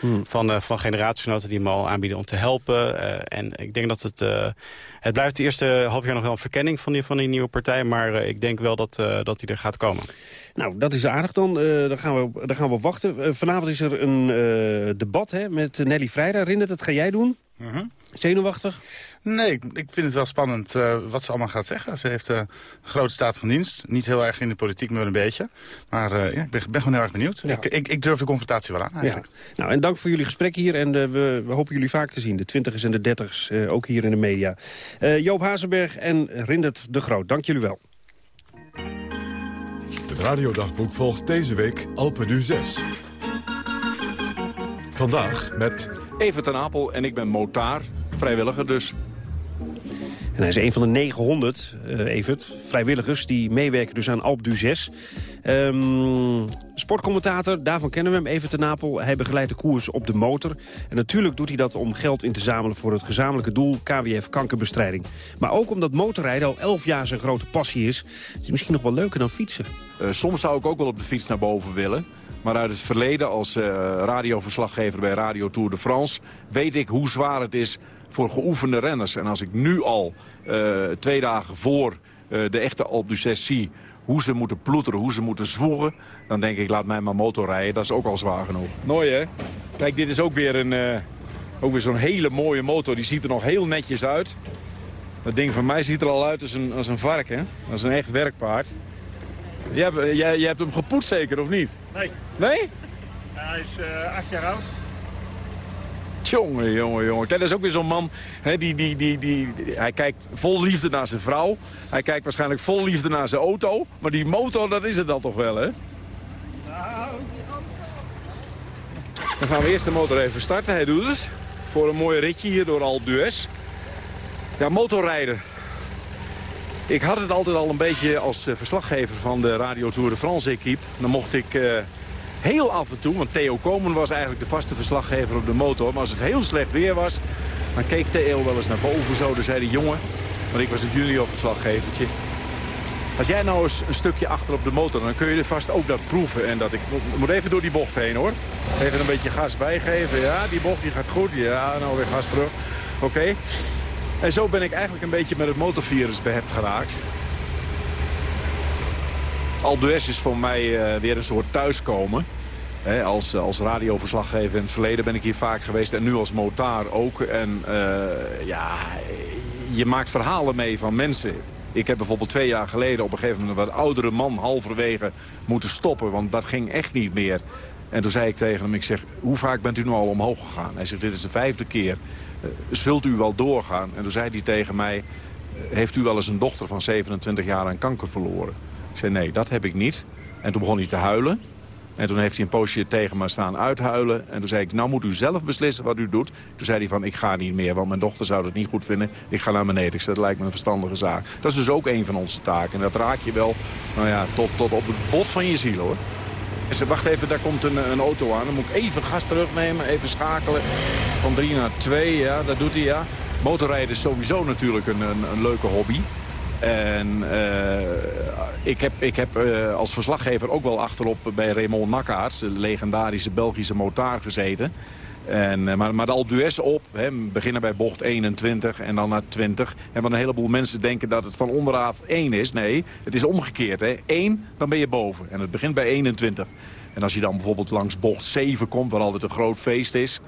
Hmm. van, van generatiegenoten die me al aanbieden om te helpen. en ik denk dat het... het blijft de eerste half jaar nog wel een verkenning van die, van die nieuwe partij... maar ik denk wel dat, dat die er gaat komen. Nou, dat is aardig dan. daar, gaan we, daar gaan we op wachten. vanavond is er een debat hè, met Nelly Vrijda. Rindert, dat ga jij doen? -huh. Zenuwachtig? Nee, ik vind het wel spannend uh, wat ze allemaal gaat zeggen. Ze heeft uh, een grote staat van dienst. Niet heel erg in de politiek, maar wel een beetje. Maar uh, ja, ik ben, ben, gewoon heel erg benieuwd. Ja. Ik, ik, ik, durf de confrontatie wel aan eigenlijk. Ja. Nou, en dank voor jullie gesprek hier. En we, we, hopen jullie vaak te zien. De twintigers en de dertigers, ook hier in de media. Joop Hazenberg en Rindert de Groot, dank jullie wel. Het radiodagboek volgt deze week Alpe du 6. Vandaag met... Even ten Apel en ik ben motaar, vrijwilliger dus. En hij is een van de 900, uh, Evert, vrijwilligers die meewerken dus aan Alp du 6. Um, sportcommentator, daarvan kennen we hem, Evert ten Napel. Hij begeleidt de koers op de motor. En natuurlijk doet hij dat om geld in te zamelen voor het gezamenlijke doel KWF kankerbestrijding. Maar ook omdat motorrijden al 11 jaar zijn grote passie is. Is het misschien nog wel leuker dan fietsen. Uh, soms zou ik ook wel op de fiets naar boven willen. Maar uit het verleden als uh, radioverslaggever bij Radio Tour de France... weet ik hoe zwaar het is voor geoefende renners. En als ik nu al uh, twee dagen voor uh, de echte Alpe zie hoe ze moeten ploeteren, hoe ze moeten zwoegen... dan denk ik, laat mij maar motor rijden. Dat is ook al zwaar genoeg. Mooi, hè? Kijk, dit is ook weer, een, uh, ook weer zo'n hele mooie motor. Die ziet er nog heel netjes uit. Dat ding van mij ziet er al uit als een, als een varken. Dat is een echt werkpaard. Jij, hebt, jij, jij hebt hem gepoetst zeker, of niet? Nee. Nee? Ja, hij is uh, acht jaar oud. Jongen, jongen, jongen. Kijk, dat is ook weer zo'n man. Hè, die, die, die, die, hij kijkt vol liefde naar zijn vrouw. Hij kijkt waarschijnlijk vol liefde naar zijn auto. Maar die motor, dat is het dan toch wel, hè? Nou. Dan gaan we eerst de motor even starten. Hij doet het. Voor een mooi ritje hier door Alpe d'Huez. Ja, motorrijden. Ik had het altijd al een beetje als verslaggever van de Radio Tour de France equipe. Dan mocht ik... Uh, heel af en toe, want Theo Komen was eigenlijk de vaste verslaggever op de motor. Maar als het heel slecht weer was, dan keek Theo wel eens naar boven zo. Dan zei hij, jongen, want ik was het junior verslaggevertje. Als jij nou eens een stukje achter op de motor, dan kun je er vast ook dat proeven. En dat ik moet even door die bocht heen hoor. Even een beetje gas bijgeven. Ja, die bocht die gaat goed. Ja, nou weer gas terug. Oké. En zo ben ik eigenlijk een beetje met het motorvirus behept geraakt. Alpe is voor mij uh, weer een soort thuiskomen. Als, als radioverslaggever in het verleden ben ik hier vaak geweest. En nu als motaar ook. En uh, ja, je maakt verhalen mee van mensen. Ik heb bijvoorbeeld twee jaar geleden op een gegeven moment... een wat oudere man halverwege moeten stoppen. Want dat ging echt niet meer. En toen zei ik tegen hem, ik zeg, hoe vaak bent u nu al omhoog gegaan? Hij zegt, dit is de vijfde keer. Uh, zult u wel doorgaan? En toen zei hij tegen mij, heeft u wel eens een dochter van 27 jaar aan kanker verloren? Ik zei, nee, dat heb ik niet. En toen begon hij te huilen. En toen heeft hij een poosje tegen me staan uithuilen. En toen zei ik, nou moet u zelf beslissen wat u doet. Toen zei hij van, ik ga niet meer, want mijn dochter zou het niet goed vinden. Ik ga naar beneden. Ik dat lijkt me een verstandige zaak. Dat is dus ook een van onze taken. En dat raak je wel, nou ja, tot, tot op het bot van je ziel, hoor. Ze wacht even, daar komt een, een auto aan. Dan moet ik even gas terugnemen, even schakelen. Van 3 naar 2, ja, dat doet hij, ja. Motorrijden is sowieso natuurlijk een, een, een leuke hobby. En uh, ik heb, ik heb uh, als verslaggever ook wel achterop bij Raymond Nakkaerts... de legendarische Belgische motaar gezeten. En, uh, maar, maar de Alpe op, hè, beginnen bij bocht 21 en dan naar 20. En wat een heleboel mensen denken dat het van onderaf 1 is. Nee, het is omgekeerd. Hè. 1, dan ben je boven. En het begint bij 21. En als je dan bijvoorbeeld langs bocht 7 komt, waar altijd een groot feest is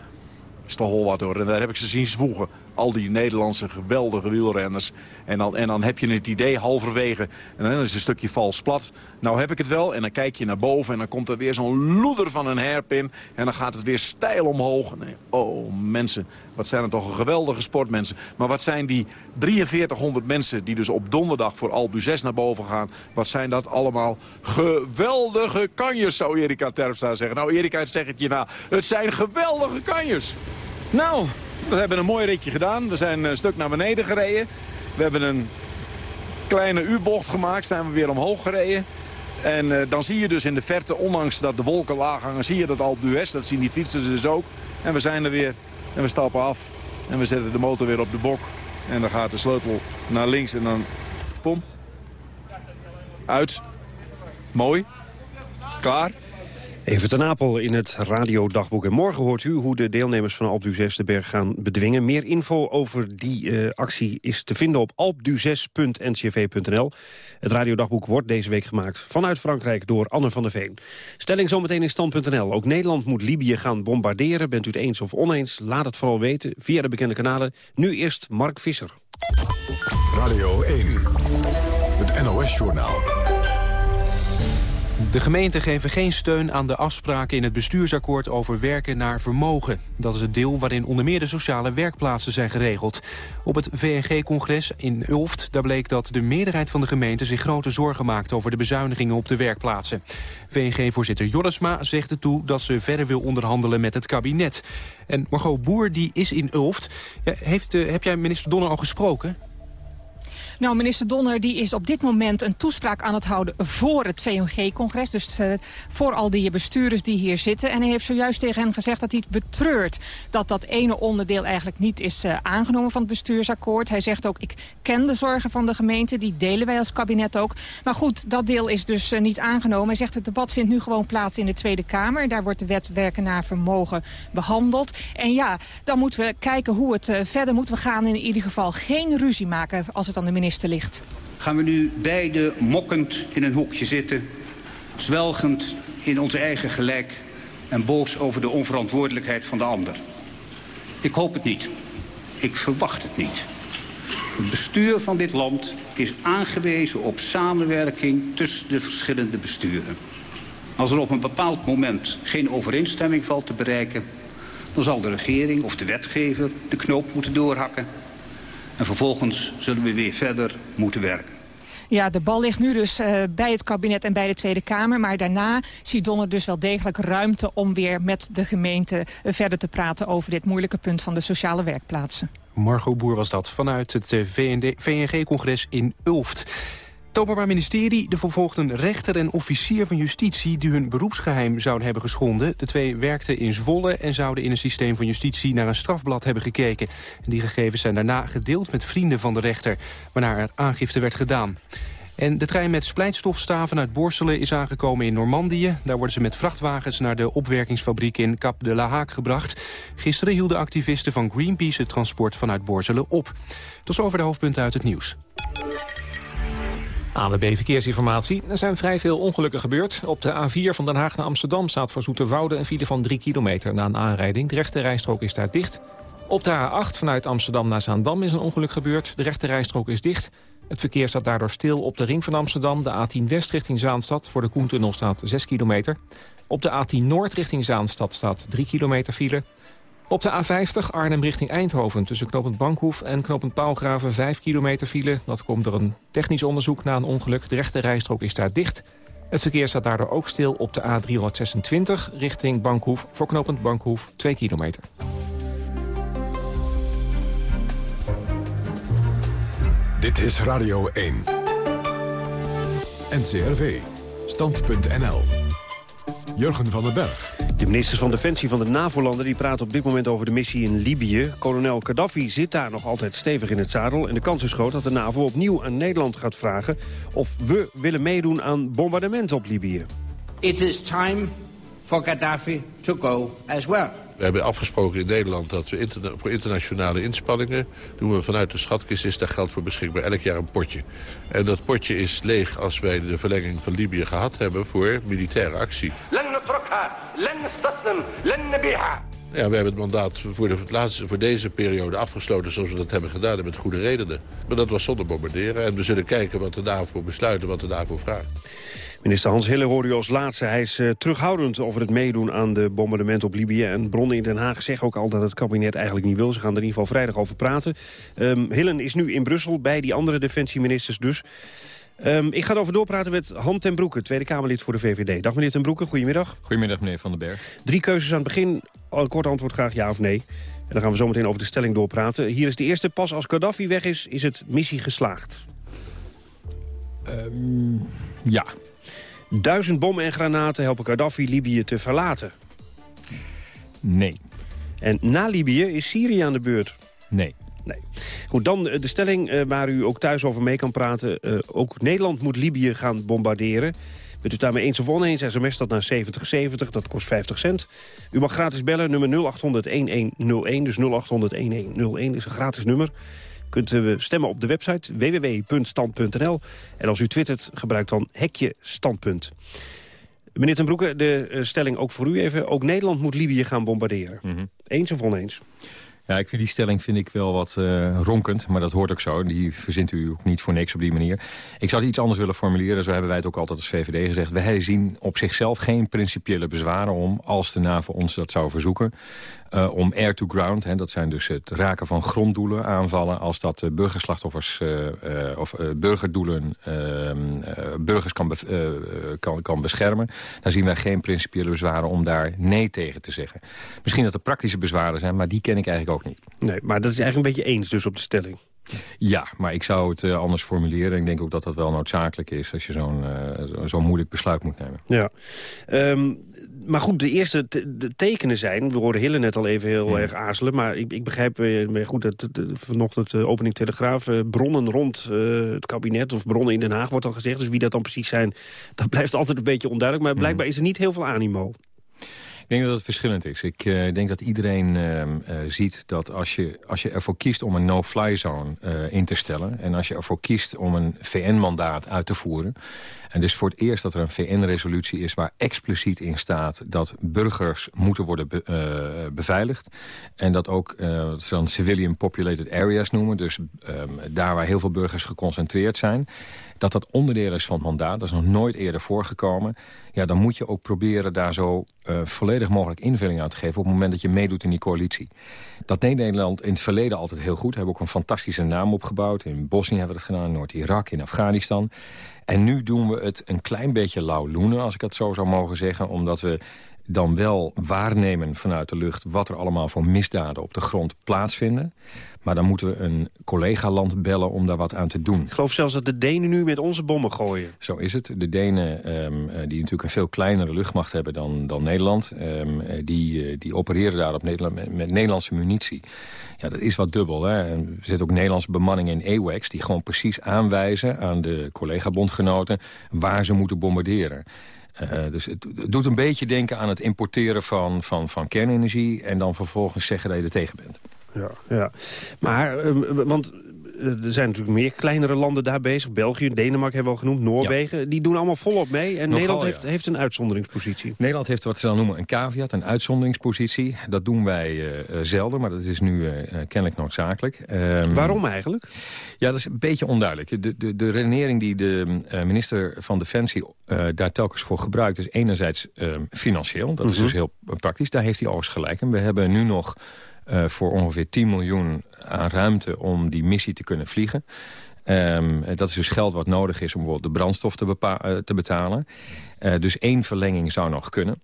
is toch wel wat hoor. En daar heb ik ze zien zwoegen. Al die Nederlandse geweldige wielrenners. En dan, en dan heb je het idee halverwege. En dan is een stukje vals plat. Nou heb ik het wel. En dan kijk je naar boven. En dan komt er weer zo'n loeder van een herpin. En dan gaat het weer stijl omhoog. Nee, oh mensen. Wat zijn er toch geweldige sportmensen. Maar wat zijn die 4300 mensen die dus op donderdag voor Albu 6 naar boven gaan. Wat zijn dat allemaal geweldige kanjers, zou Erika Terpstra zeggen. Nou Erika, zeg het je na. Het zijn geweldige kanjers. Nou, we hebben een mooi ritje gedaan. We zijn een stuk naar beneden gereden. We hebben een kleine U-bocht gemaakt. Zijn we weer omhoog gereden. En uh, dan zie je dus in de verte, ondanks dat de wolken laag hangen... zie je dat Alpe d'Huez, dat zien die fietsers dus ook. En we zijn er weer en we stappen af. En we zetten de motor weer op de bok. En dan gaat de sleutel naar links en dan... Pom. Uit. Mooi. Klaar. Even ten Apel in het radiodagboek. En morgen hoort u hoe de deelnemers van Alp 6 de berg gaan bedwingen. Meer info over die uh, actie is te vinden op alpdu6.ncv.nl. Het radiodagboek wordt deze week gemaakt vanuit Frankrijk door Anne van der Veen. Stelling zometeen in stand.nl. Ook Nederland moet Libië gaan bombarderen. Bent u het eens of oneens? Laat het vooral weten via de bekende kanalen. Nu eerst Mark Visser. Radio 1, het NOS-journaal. De gemeenten geven geen steun aan de afspraken in het bestuursakkoord over werken naar vermogen. Dat is het deel waarin onder meer de sociale werkplaatsen zijn geregeld. Op het VNG-congres in Ulft daar bleek dat de meerderheid van de gemeenten zich grote zorgen maakt over de bezuinigingen op de werkplaatsen. VNG-voorzitter Jorisma zegt er toe dat ze verder wil onderhandelen met het kabinet. En Margot Boer die is in Ulft. Heeft, uh, heb jij minister Donner al gesproken? Nou, minister Donner die is op dit moment een toespraak aan het houden voor het VNG-congres. Dus uh, voor al die bestuurders die hier zitten. En hij heeft zojuist tegen hen gezegd dat hij het betreurt dat dat ene onderdeel eigenlijk niet is uh, aangenomen van het bestuursakkoord. Hij zegt ook, ik ken de zorgen van de gemeente, die delen wij als kabinet ook. Maar goed, dat deel is dus uh, niet aangenomen. Hij zegt, het debat vindt nu gewoon plaats in de Tweede Kamer. Daar wordt de wet werken naar vermogen behandeld. En ja, dan moeten we kijken hoe het verder moet. We gaan in ieder geval geen ruzie maken als het aan de minister Gaan we nu beide mokkend in een hoekje zitten... zwelgend in onze eigen gelijk... en boos over de onverantwoordelijkheid van de ander? Ik hoop het niet. Ik verwacht het niet. Het bestuur van dit land is aangewezen op samenwerking tussen de verschillende besturen. Als er op een bepaald moment geen overeenstemming valt te bereiken... dan zal de regering of de wetgever de knoop moeten doorhakken... En vervolgens zullen we weer verder moeten werken. Ja, de bal ligt nu dus uh, bij het kabinet en bij de Tweede Kamer. Maar daarna ziet Donner dus wel degelijk ruimte om weer met de gemeente uh, verder te praten over dit moeilijke punt van de sociale werkplaatsen. Margot Boer was dat vanuit het uh, VNG-congres in Ulft. Het Openbaar Ministerie de vervolgden rechter en officier van justitie... die hun beroepsgeheim zouden hebben geschonden. De twee werkten in Zwolle en zouden in een systeem van justitie... naar een strafblad hebben gekeken. En die gegevens zijn daarna gedeeld met vrienden van de rechter... waarna er aangifte werd gedaan. En de trein met splijtstofstaven uit Borselen is aangekomen in Normandië. Daar worden ze met vrachtwagens naar de opwerkingsfabriek in Cap de La Haak gebracht. Gisteren hielden activisten van Greenpeace het transport vanuit Borselen op. Tot over de hoofdpunten uit het nieuws. ANWB Verkeersinformatie. Er zijn vrij veel ongelukken gebeurd. Op de A4 van Den Haag naar Amsterdam staat voor Zoeterwoude een file van 3 kilometer na een aanrijding. De rechte rijstrook is daar dicht. Op de A8 vanuit Amsterdam naar Zaandam is een ongeluk gebeurd. De rechte rijstrook is dicht. Het verkeer staat daardoor stil op de ring van Amsterdam. De A10 West richting Zaanstad voor de Koentunnel staat 6 kilometer. Op de A10 Noord richting Zaanstad staat 3 kilometer file. Op de A50 Arnhem richting Eindhoven tussen knooppunt Bankhoef en knooppunt Paalgraven 5 kilometer file. Dat komt door een technisch onderzoek na een ongeluk. De rechte rijstrook is daar dicht. Het verkeer staat daardoor ook stil op de A326 richting Bankhoef voor knooppunt Bankhoef 2 kilometer. Dit is Radio 1. NCRV. Stand.nl Jurgen van den Berg. De ministers van Defensie van de NAVO-landen die praten op dit moment over de missie in Libië. Kolonel Gaddafi zit daar nog altijd stevig in het zadel. En de kans is groot dat de NAVO opnieuw aan Nederland gaat vragen... of we willen meedoen aan bombardementen op Libië. It is time for Gaddafi to go as well. We hebben afgesproken in Nederland dat we voor internationale inspanningen... doen we vanuit de schatkist is daar geld voor beschikbaar. Elk jaar een potje. En dat potje is leeg als wij de verlenging van Libië gehad hebben... voor militaire actie. Ja, we hebben het mandaat voor, de laatste, voor deze periode afgesloten zoals we dat hebben gedaan... en met goede redenen. Maar dat was zonder bombarderen. En we zullen kijken wat de NAVO besluiten, wat de NAVO vraagt. Minister Hans Hille hoorde u als laatste. Hij is uh, terughoudend over het meedoen aan de bombardement op Libië. En bronnen in Den Haag zeggen ook al dat het kabinet eigenlijk niet wil. Ze gaan er in ieder geval vrijdag over praten. Um, Hillen is nu in Brussel bij die andere defensieministers dus. Um, ik ga erover doorpraten met Han ten Broeke, Tweede Kamerlid voor de VVD. Dag meneer ten Broeke, goedemiddag. Goedemiddag meneer Van den Berg. Drie keuzes aan het begin. Een kort antwoord graag ja of nee. En dan gaan we zo meteen over de stelling doorpraten. Hier is de eerste. Pas als Gaddafi weg is, is het missie geslaagd. Um, ja. Duizend bommen en granaten helpen Gaddafi Libië te verlaten. Nee. En na Libië is Syrië aan de beurt. Nee. Nee. Goed, dan de stelling uh, waar u ook thuis over mee kan praten. Uh, ook Nederland moet Libië gaan bombarderen. Bent u daarmee eens of oneens? SMS dat naar 7070, dat kost 50 cent. U mag gratis bellen, nummer 0800-1101. Dus 0800-1101 is een gratis nummer kunt u stemmen op de website www.stand.nl. En als u twittert, gebruik dan hekje standpunt. Meneer ten Broeke, de stelling ook voor u even. Ook Nederland moet Libië gaan bombarderen. Mhm. Eens of oneens? Ja, ik vind die stelling vind ik wel wat uh, ronkend, maar dat hoort ook zo. Die verzint u ook niet voor niks op die manier. Ik zou het iets anders willen formuleren, zo hebben wij het ook altijd als VVD gezegd. Wij zien op zichzelf geen principiële bezwaren om, als de NAVO ons dat zou verzoeken... Uh, om air-to-ground, dat zijn dus het raken van gronddoelen aanvallen... als dat uh, burgerslachtoffers uh, of burgerdoelen ehm, burgers kan, kan, kan beschermen... dan zien wij geen principiële bezwaren om daar nee tegen te zeggen. Misschien dat er praktische bezwaren zijn, maar die ken ik eigenlijk ook niet. Nee, maar dat is eigenlijk een beetje eens dus op de stelling. Ja, maar ik zou het anders formuleren. Ik denk ook dat dat wel noodzakelijk is... als je zo'n uh, zo'n moeilijk besluit moet nemen. Ja. Um, maar goed, de eerste de tekenen zijn... we hoorden Hille net al even heel erg aarzelen... maar ik, ik begrijp uh, goed dat vanochtend de opening Telegraaf... bronnen rond het kabinet of bronnen in Den Haag wordt al gezegd. Dus wie dat dan precies zijn, dat blijft altijd een beetje onduidelijk. Maar blijkbaar is er niet heel veel animo. Ik denk dat het verschillend is. Ik uh, denk dat iedereen uh, uh, ziet dat als je, als je ervoor kiest om een no-fly zone in te stellen... en als je ervoor kiest om een VN-mandaat uit te voeren... en dus voor het eerst dat er een VN-resolutie is waar expliciet in staat... dat burgers moeten worden be beveiligd... en dat ook, wat ze dan civilian populated areas noemen... dus um, daar waar heel veel burgers geconcentreerd zijn dat dat onderdeel is van het mandaat. Dat is nog nooit eerder voorgekomen. Ja, dan moet je ook proberen daar zo uh, volledig mogelijk invulling aan te geven... op het moment dat je meedoet in die coalitie. Dat deed Nederland in het verleden altijd heel goed. We hebben ook een fantastische naam opgebouwd. In Bosnië hebben we het gedaan, in Noord-Irak, in Afghanistan. En nu doen we het een klein beetje lauw loenen, als ik het zo zou mogen zeggen. Omdat we dan wel waarnemen vanuit de lucht... wat er allemaal voor misdaden op de grond plaatsvinden. Maar dan moeten we een collega-land bellen om daar wat aan te doen. Ik geloof zelfs dat de Denen nu met onze bommen gooien. Zo is het. De Denen, um, die natuurlijk een veel kleinere luchtmacht hebben dan, dan Nederland... Um, die, die opereren daar op Nederland, met, met, Nederlandse munitie. Ja, dat is wat dubbel. Hè? Er zit ook Nederlandse bemanning in AWACS... die gewoon precies aanwijzen aan de collega-bondgenoten... waar ze moeten bombarderen. Uh, dus het, het, doet een beetje denken aan het importeren van, van, van kernenergie... en dan vervolgens zeggen dat je er tegen bent. Ja, ja. maar, uh, want er zijn natuurlijk meer kleinere landen daar bezig. België, Denemarken hebben we al genoemd, Noorwegen. Ja. Die doen allemaal volop mee. En Nogal, Nederland heeft, ja. heeft een uitzonderingspositie. Nederland heeft wat ze dan noemen een caveat, een uitzonderingspositie. Dat doen wij uh, zelden, maar dat is nu uh, kennelijk noodzakelijk. Um, Waarom eigenlijk? Ja, dat is een beetje onduidelijk. De, de, de redenering die de minister van Defensie daar telkens voor gebruikt... is enerzijds ehm, financieel, dat mm -hmm. is dus heel praktisch. Daar heeft hij overigens gelijk. En we hebben nu nog... Uh, voor ongeveer 10 miljoen aan ruimte om die missie te kunnen vliegen. Um, dat is dus geld wat nodig is om bijvoorbeeld de brandstof te, te betalen. Uh, dus één verlenging zou nog kunnen.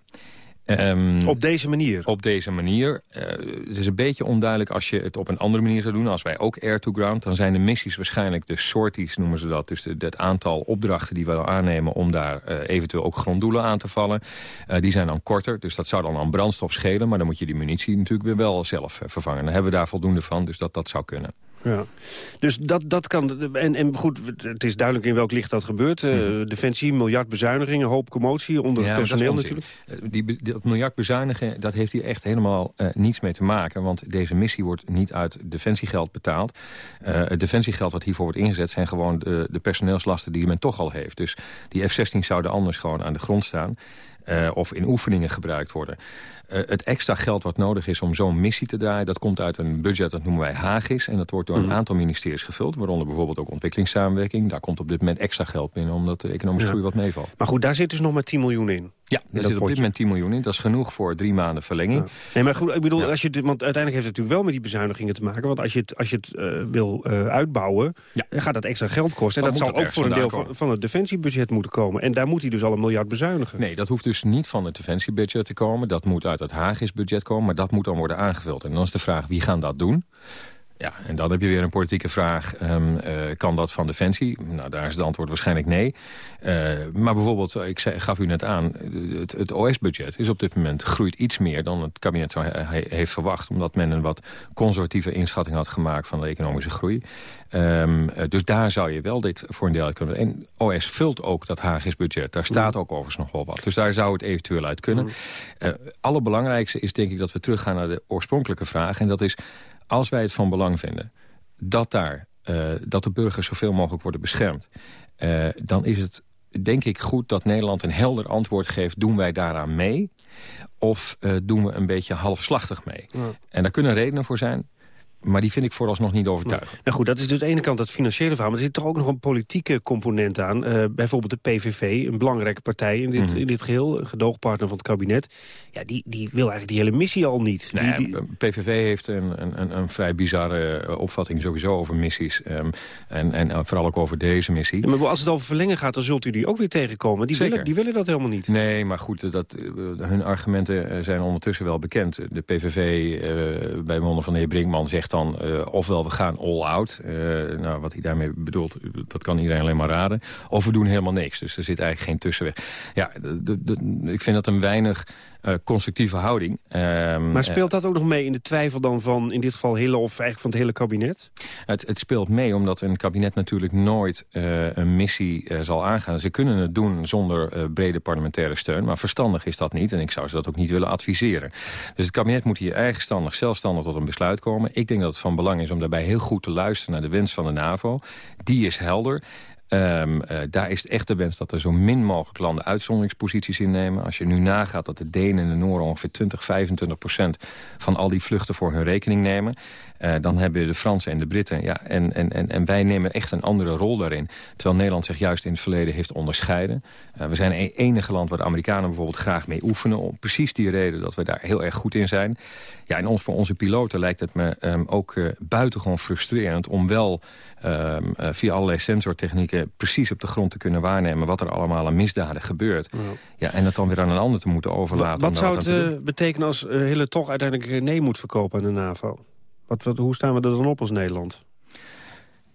Ehm, op deze manier? Op deze manier. Uh, het is een beetje onduidelijk als je het op een andere manier zou doen. Als wij ook air-to-ground, dan zijn de missies waarschijnlijk de sorties, noemen ze dat. Dus de, het aantal opdrachten die we aannemen om daar uh, eventueel ook gronddoelen aan te vallen. Uh, die zijn dan korter, dus dat zou dan aan brandstof schelen. Maar dan moet je die munitie natuurlijk weer wel zelf vervangen. Dan hebben we daar voldoende van, dus dat, dat zou kunnen. Ja. Dus dat, dat kan... En, en goed, het is duidelijk in welk licht dat gebeurt. Uh, Defensie, miljard bezuinigingen, hoop commotie onder het personeel natuurlijk. Uh, die, dat miljard bezuinigen, dat heeft hier echt helemaal uh, niets mee te maken. Want deze missie wordt niet uit defensiegeld betaald. het defensiegeld wat hiervoor wordt ingezet... zijn gewoon de, de personeelslasten die men toch al heeft. Dus die F-16 zouden anders gewoon aan de grond staan. Uh, of in oefeningen gebruikt worden. Uh, het extra geld wat nodig is om zo'n missie te draaien... dat komt uit een budget, dat noemen wij Hagis. En dat wordt door een mm. aantal ministeries gevuld. Waaronder bijvoorbeeld ook ontwikkelingssamenwerking. Daar komt op dit moment extra geld binnen... omdat de economische groei wat meevalt. Maar goed, daar zit dus nog maar 10 miljoen in. Ja, daar zit op dit moment 10 miljoen in. Dat is genoeg voor drie maanden verlenging. Ja. Nee, maar goed, ik bedoel, als je, want uiteindelijk heeft het natuurlijk wel met die bezuinigingen te maken. Want als je het, als je het uh, wil uh, uitbouwen, dan gaat dat extra geld kosten. En dat, dat zal ook voor een deel van, van, het defensiebudget moeten komen. En daar moet hij dus al een miljard bezuinigen. Nee, dat hoeft dus niet van het defensiebudget te komen. Dat moet uit het Haagis budget komen. Maar dat moet dan worden aangevuld. En dan is de vraag, wie gaan dat doen? Ja, en dan heb je weer een politieke vraag. Um, uh, kan dat van Defensie? Nou, daar is het antwoord waarschijnlijk nee. Uh, maar bijvoorbeeld, ik zei, gaf u net aan... het, het OS-budget is op dit moment groeit iets meer... dan het kabinet zou he, heeft verwacht. Omdat men een wat conservatieve inschatting had gemaakt... van de economische groei. Um, dus daar zou je wel dit voor een deel uit kunnen. En OS vult ook dat Haagis budget. Daar staat ook overigens nog wel wat. Dus daar zou het eventueel uit kunnen. Uh, allerbelangrijkste is denk ik dat we teruggaan naar de oorspronkelijke vraag. En dat is als wij het van belang vinden dat, daar, uh, dat de burgers zoveel mogelijk worden beschermd... Uh, dan is het denk ik goed dat Nederland een helder antwoord geeft... doen wij daaraan mee? Of uh, doen we een beetje halfslachtig mee? Ja. En daar kunnen redenen voor zijn. Maar die vind ik vooralsnog niet overtuigend. Nou goed, dat is dus de ene kant het financiële verhaal. Maar er zit toch ook nog een politieke component aan. Uh, bijvoorbeeld de PVV, een belangrijke partij in dit, mm -hmm. in dit geheel. Een gedoogpartner van het kabinet. Ja, die, die wil eigenlijk die hele missie al niet. Nee, die, die... PVV heeft een, een, een vrij bizarre opvatting sowieso over missies. Um, en, en vooral ook over deze missie. Ja, maar als het over verlengen gaat, dan zult u die ook weer tegenkomen. Die, willen, die willen dat helemaal niet. Nee, maar goed, dat, hun argumenten zijn ondertussen wel bekend. De PVV, uh, bij monden van de heer Brinkman, zegt dan... Uh, ofwel we gaan all out. Uh, nou, wat hij daarmee bedoelt, dat kan iedereen alleen maar raden. Of we doen helemaal niks. Dus er zit eigenlijk geen tussenweg. Ja, ik vind dat een weinig uh, constructieve houding. Um, maar speelt dat ook nog mee in de twijfel dan van, in dit geval Hille of eigenlijk van het hele kabinet? Het, het speelt mee omdat een kabinet natuurlijk nooit uh, een missie zal aangaan. Ze kunnen het doen zonder brede parlementaire steun, maar verstandig is dat niet. En ik zou ze dat ook niet willen adviseren. Dus het kabinet moet hier eigenstandig, zelfstandig tot een besluit komen. Ik denk dat het van belang is om daarbij heel goed te luisteren naar de wens van de NAVO. Die is helder. Um, uh, daar is het echt de wens dat er zo min mogelijk landen uitzonderingsposities innemen. Als je nu nagaat dat de Denen en de Noorden ongeveer 20, 25 procent van al die vluchten voor hun rekening nemen. Uh, dan hebben de Fransen en de Britten. Ja, en, en, en, en wij nemen echt een andere rol daarin. Terwijl Nederland zich juist in het verleden heeft onderscheiden. Uh, we zijn het enige land waar de Amerikanen bijvoorbeeld graag mee oefenen. Om precies die reden dat we daar heel erg goed in zijn. Ja, en ons, voor onze piloten lijkt het me um, ook uh, buitengewoon frustrerend... om wel um, via allerlei sensortechnieken precies op de grond te kunnen waarnemen... wat er allemaal aan misdaden gebeurt. Ja. ja en dat dan weer aan een ander te moeten overlaten. Wat, wat zou het betekenen als Hille toch uiteindelijk nee moet verkopen aan de NAVO? Wat, wat, hoe staan we er dan op als Nederland?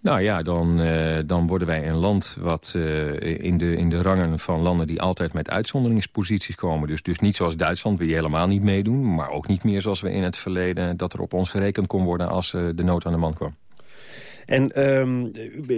Nou ja, dan, uh, dan worden wij een land wat uh, in, de, in de rangen van landen die altijd met uitzonderingsposities komen. Dus, dus niet zoals Duitsland, je helemaal niet meedoen. Maar ook niet meer zoals we in het verleden dat er op ons gerekend kon worden als uh, de nood aan de man kwam. En um,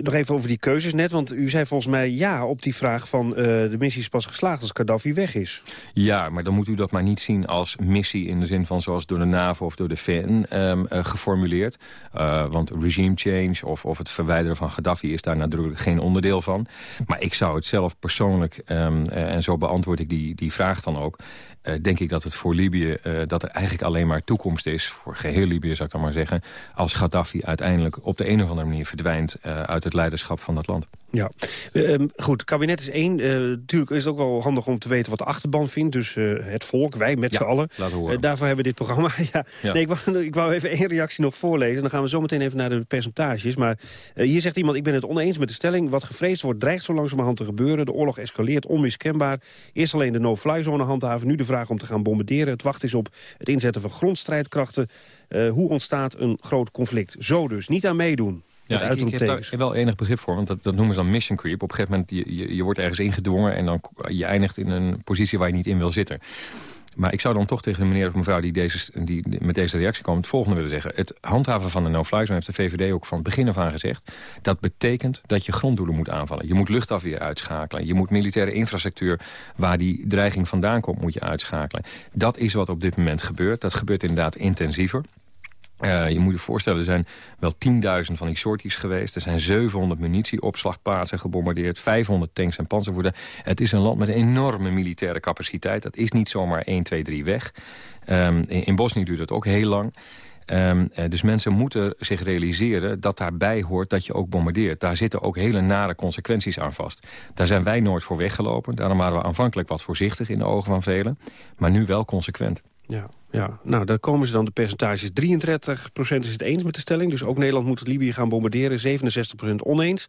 nog even over die keuzes net, want u zei volgens mij ja op die vraag van uh, de missie is pas geslaagd als Gaddafi weg is. Ja, maar dan moet u dat maar niet zien als missie in de zin van zoals door de NAVO of door de VN um, uh, geformuleerd. Uh, want regime change of, of het verwijderen van Gaddafi is daar nadrukkelijk geen onderdeel van. Maar ik zou het zelf persoonlijk, um, en zo beantwoord ik die, die vraag dan ook... Uh, denk ik dat het voor Libië uh, dat er eigenlijk alleen maar toekomst is... voor geheel Libië zou ik dan maar zeggen... als Gaddafi uiteindelijk op de een of andere manier verdwijnt... Uh, uit het leiderschap van dat land. Ja, uh, goed, het kabinet is één. Uh, natuurlijk is het ook wel handig om te weten wat de achterban vindt. Dus uh, het volk, wij met ja, z'n allen. Uh, daarvoor hebben we dit programma. ja. ja. Nee, ik wou, ik wou, even één reactie nog voorlezen. Dan gaan we zo meteen even naar de percentages. Maar hier zegt iemand, ik ben het oneens met de stelling. Wat gevreesd wordt, dreigt zo langzamerhand te gebeuren. De oorlog escaleert onmiskenbaar. Eerst alleen de no-fly zone handhaven. Nu de vraag om te gaan bombarderen. Het wacht is op het inzetten van grondstrijdkrachten. hoe ontstaat een groot conflict? Zo dus, niet aan meedoen. Ja, ik, ik heb daar wel enig begrip voor, want dat, dat noemen ze dan mission creep. Op een gegeven moment, je, je, je wordt ergens ingedwongen... en dan je eindigt in een positie waar je niet in wil zitten. Maar ik zou dan toch tegen de meneer of mevrouw die, deze, die met deze reactie kwam... het volgende willen zeggen. Het handhaven van de no-fly zone heeft de VVD ook van het begin af aan gezegd. Dat betekent dat je gronddoelen moet aanvallen. Je moet luchtafweer uitschakelen. Je moet militaire infrastructuur waar die dreiging vandaan komt... moet je uitschakelen. Dat is wat op dit moment gebeurt. Dat gebeurt inderdaad intensiever. Uh, je moet je voorstellen, er zijn wel 10.000 van die sorties geweest. Er zijn 700 munitieopslagplaatsen gebombardeerd. 500 tanks en panzervoertuigen. Het is een land met een enorme militaire capaciteit. Dat is niet zomaar 1, 2, 3 weg. Um, in, in Bosnië duurt het ook heel lang. Um, dus mensen moeten zich realiseren dat daarbij hoort dat je ook bombardeert. Daar zitten ook hele nare consequenties aan vast. Daar zijn wij nooit voor weggelopen. Daarom waren we aanvankelijk wat voorzichtig in de ogen van velen. Maar nu wel consequent. Ja, ja, nou, daar komen ze dan de percentages. 33% is het eens met de stelling. Dus ook Nederland moet het Libië gaan bombarderen. 67% oneens.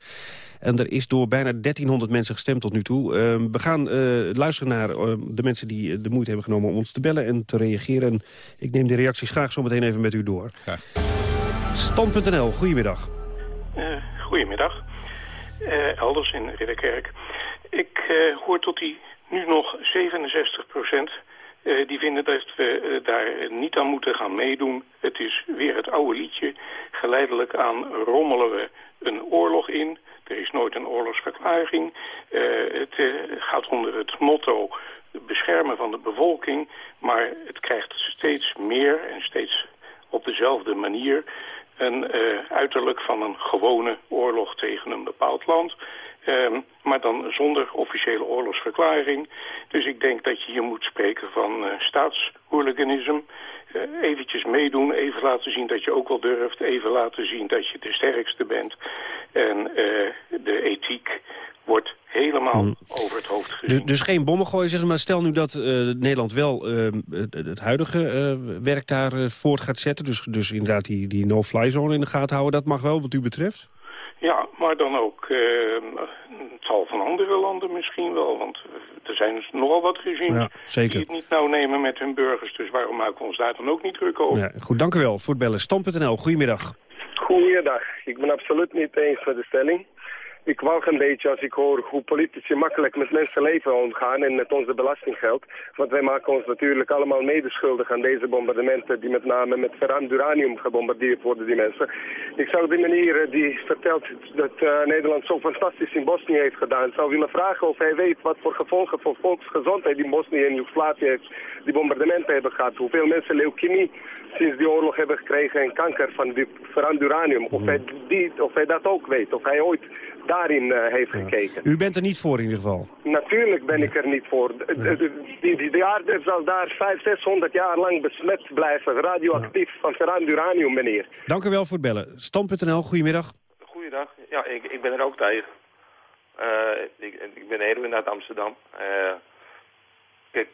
En er is door bijna 1300 mensen gestemd tot nu toe. Uh, we gaan uh, luisteren naar uh, de mensen die de moeite hebben genomen om ons te bellen en te reageren. ik neem de reacties graag zo meteen even met u door. Graag. Stand.nl, goedemiddag. goedemiddag. Elders in Ridderkerk. Ik hoor tot die nu nog 67 procent uh, die vinden dat we uh, daar niet aan moeten gaan meedoen. Het is weer het oude liedje. Geleidelijk aan rommelen we een oorlog in. Er is nooit een oorlogsverklaring. Uh, het gaat onder het motto beschermen van de bevolking. Maar het krijgt steeds meer en steeds op dezelfde manier een uiterlijk van een gewone oorlog tegen een bepaald land. Um, maar dan zonder officiële oorlogsverklaring. Dus ik denk dat je hier moet spreken van uh, staatshooliganisme. Uh, eventjes meedoen, even laten zien dat je ook wel durft. Even laten zien dat je de sterkste bent. En uh, de ethiek wordt helemaal hmm. over het hoofd gezien. Dus, dus geen bommen gooien, zeg maar. Stel nu dat Nederland wel ehm, het, het, huidige werk daar voort gaat zetten. Dus, dus inderdaad die, die no-fly zone in de gaten houden. Dat mag wel wat u betreft? Ja, maar dan ook, uh, het zal van andere landen misschien wel, want er zijn dus nogal wat regimes ja, die het niet nou nemen met hun burgers. Dus waarom maken we ons daar dan ook niet druk over? Ja, goed, dank u wel voor het bellen. Stam.nl, goedemiddag. Goedemiddag. Ik ben absoluut niet eens met de stelling ik walg een beetje als ik hoor hoe politici makkelijk met mensenleven omgaan en met onze belastinggeld. Want wij maken ons natuurlijk allemaal medeschuldig aan deze bombardementen die met name met verarmd uranium gebombardeerd worden, die mensen. Ik zou die meneer die vertelt dat uh, Nederland zo fantastisch in Bosnië heeft gedaan, zou willen vragen of hij weet wat voor gevolgen voor volksgezondheid in Bosnië en Joegoslavië heeft, die bombardementen hebben gehad. Hoeveel mensen leukemie sinds die oorlog hebben gekregen en kanker van die uranium. Of hij, die, of hij dat ook weet, of hij ooit daarin uh, heeft gekeken. U bent er niet voor in ieder geval? Natuurlijk ben ik er niet voor. De, de, die, die aarde zal daar 500, 600 jaar lang besmet blijven. Radioactief ja. van verarmd uranium, meneer. Dank u wel voor het bellen. Stand.nl, goedemiddag. Goeiedag. Ja, ik, ik ben er ook tegen. Uh, ik, ik ben Erwin uit Amsterdam. Uh, kijk,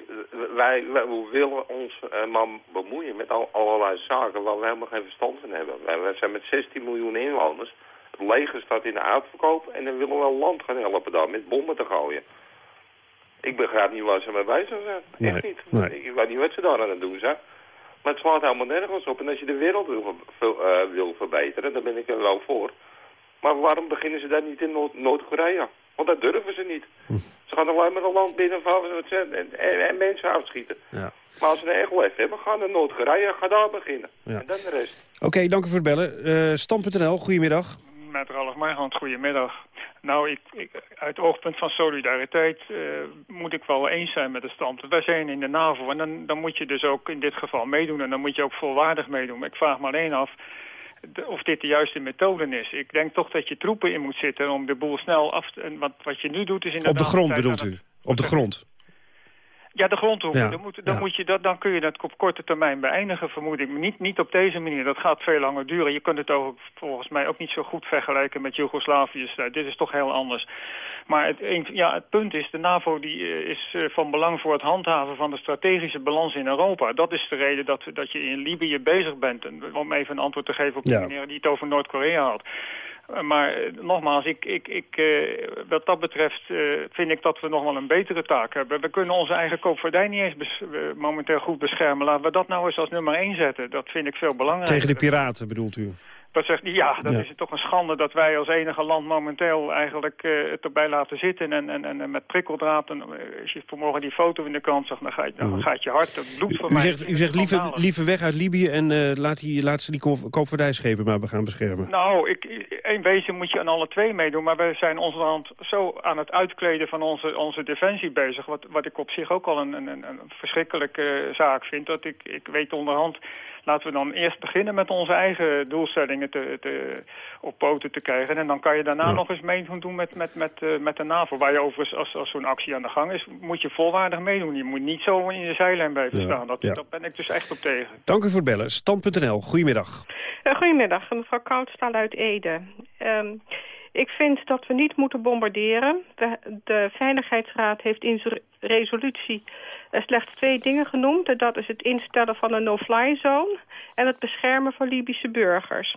wij, wij willen ons uh, maar bemoeien met al, allerlei zaken waar we helemaal geen verstand van hebben. Wij, wij zijn met 16 miljoen inwoners het leger staat in de uitverkoop en dan willen we wel land gaan helpen daar met bommen te gooien. Ik begrijp niet waar ze mee bezig zijn. Echt niet. Nee. Ik weet niet wat ze daar aan het doen zijn. Maar het slaat helemaal nergens op. En als je de wereld wil, uh, wil verbeteren, dan ben ik er wel voor. Maar waarom beginnen ze daar niet in Noord-Korea? Want dat durven ze niet. Hm. Ze gaan alleen maar een land binnenvallen en, en, en, mensen uitschieten. Ja. Maar als ze een echt lef hebben, gaan naar Noord-Korea, ga daar beginnen. En dan de rest. Oké, dank u voor het bellen. Uh, Stam.nl, goedemiddag met Ralf Meijland, goedemiddag. Nou, ik, ik, uit oogpunt van solidariteit uh, moet ik wel eens zijn met de stand. Wij zijn in de NAVO en dan, dan moet je dus ook in dit geval meedoen. En dan moet je ook volwaardig meedoen. Ik vraag me alleen af of dit de juiste methode is. Ik denk toch dat je troepen in moet zitten om de boel snel af te... Want wat je nu doet is inderdaad... Op de grond bedoelt u? Op de grond? Ja, de grondtroepen. Ja, Dan, moet, dan, ja. moet je dat, dan kun je dat op korte termijn beëindigen, vermoed ik. Niet, niet op deze manier. Dat gaat veel langer duren. Je kunt het ook, volgens mij ook niet zo goed vergelijken met Joegoslavië. Dit is toch heel anders. Maar het, ja, het punt is, de NAVO die, eh, is eh, van belang voor het handhaven van de strategische balans in Europa. Dat is de reden dat, dat je in Libië bezig bent. En Om even een antwoord te geven op de Ja. meneer die het over Noord-Korea had. Eh, Maar eh, nogmaals, ik, ik, ik, eh, wat dat betreft eh, vind ik dat we nog wel een betere taak hebben. We kunnen onze eigen koopvaardij niet eens bes- momenteel goed beschermen. Laten we dat nou eens als nummer één zetten. Dat vind ik veel belangrijker. Tegen de piraten bedoelt u? Dat zegt hij, ja, dat Ja. is het toch een schande dat wij als enige land momenteel eigenlijk eh, het erbij laten zitten. En, en, en, en met prikkeldraad, en, eh, als je vanmorgen die foto in de krant zag, dan, ga je, dan gaat je hart, het bloed voor U mij. zegt, u zegt liever, liever weg uit Libië en eh, laat, die, laat ze die koop- koopvaardijschepen maar gaan beschermen. Nou, ik, in wezen moet je aan alle twee meedoen. Maar wij zijn onderhand zo aan het uitkleden van onze, onze defensie bezig. Wat, wat ik op zich ook al een, een een verschrikkelijke zaak vind. Dat ik, ik weet onderhand, laten we dan eerst beginnen met onze eigen doelstellingen te, te, op poten te krijgen. En dan kan je daarna nog eens meedoen met, met, met, eh, met de NAVO. Waar je overigens, als, als zo'n actie aan de gang is, moet je volwaardig meedoen. Je moet niet zo in je zijlijn blijven Ja, staan. Dat, ja. dat ben ik dus echt op tegen. Dank u voor het bellen. Stand.nl, goedemiddag. Eh, goedemiddag, mevrouw Koudstal uit Ede. Ehm, ik vind dat we niet moeten bombarderen. De, de Veiligheidsraad heeft in zijn resolutie slechts twee dingen genoemd. En dat is het instellen van een no-fly zone en het beschermen van Libische burgers.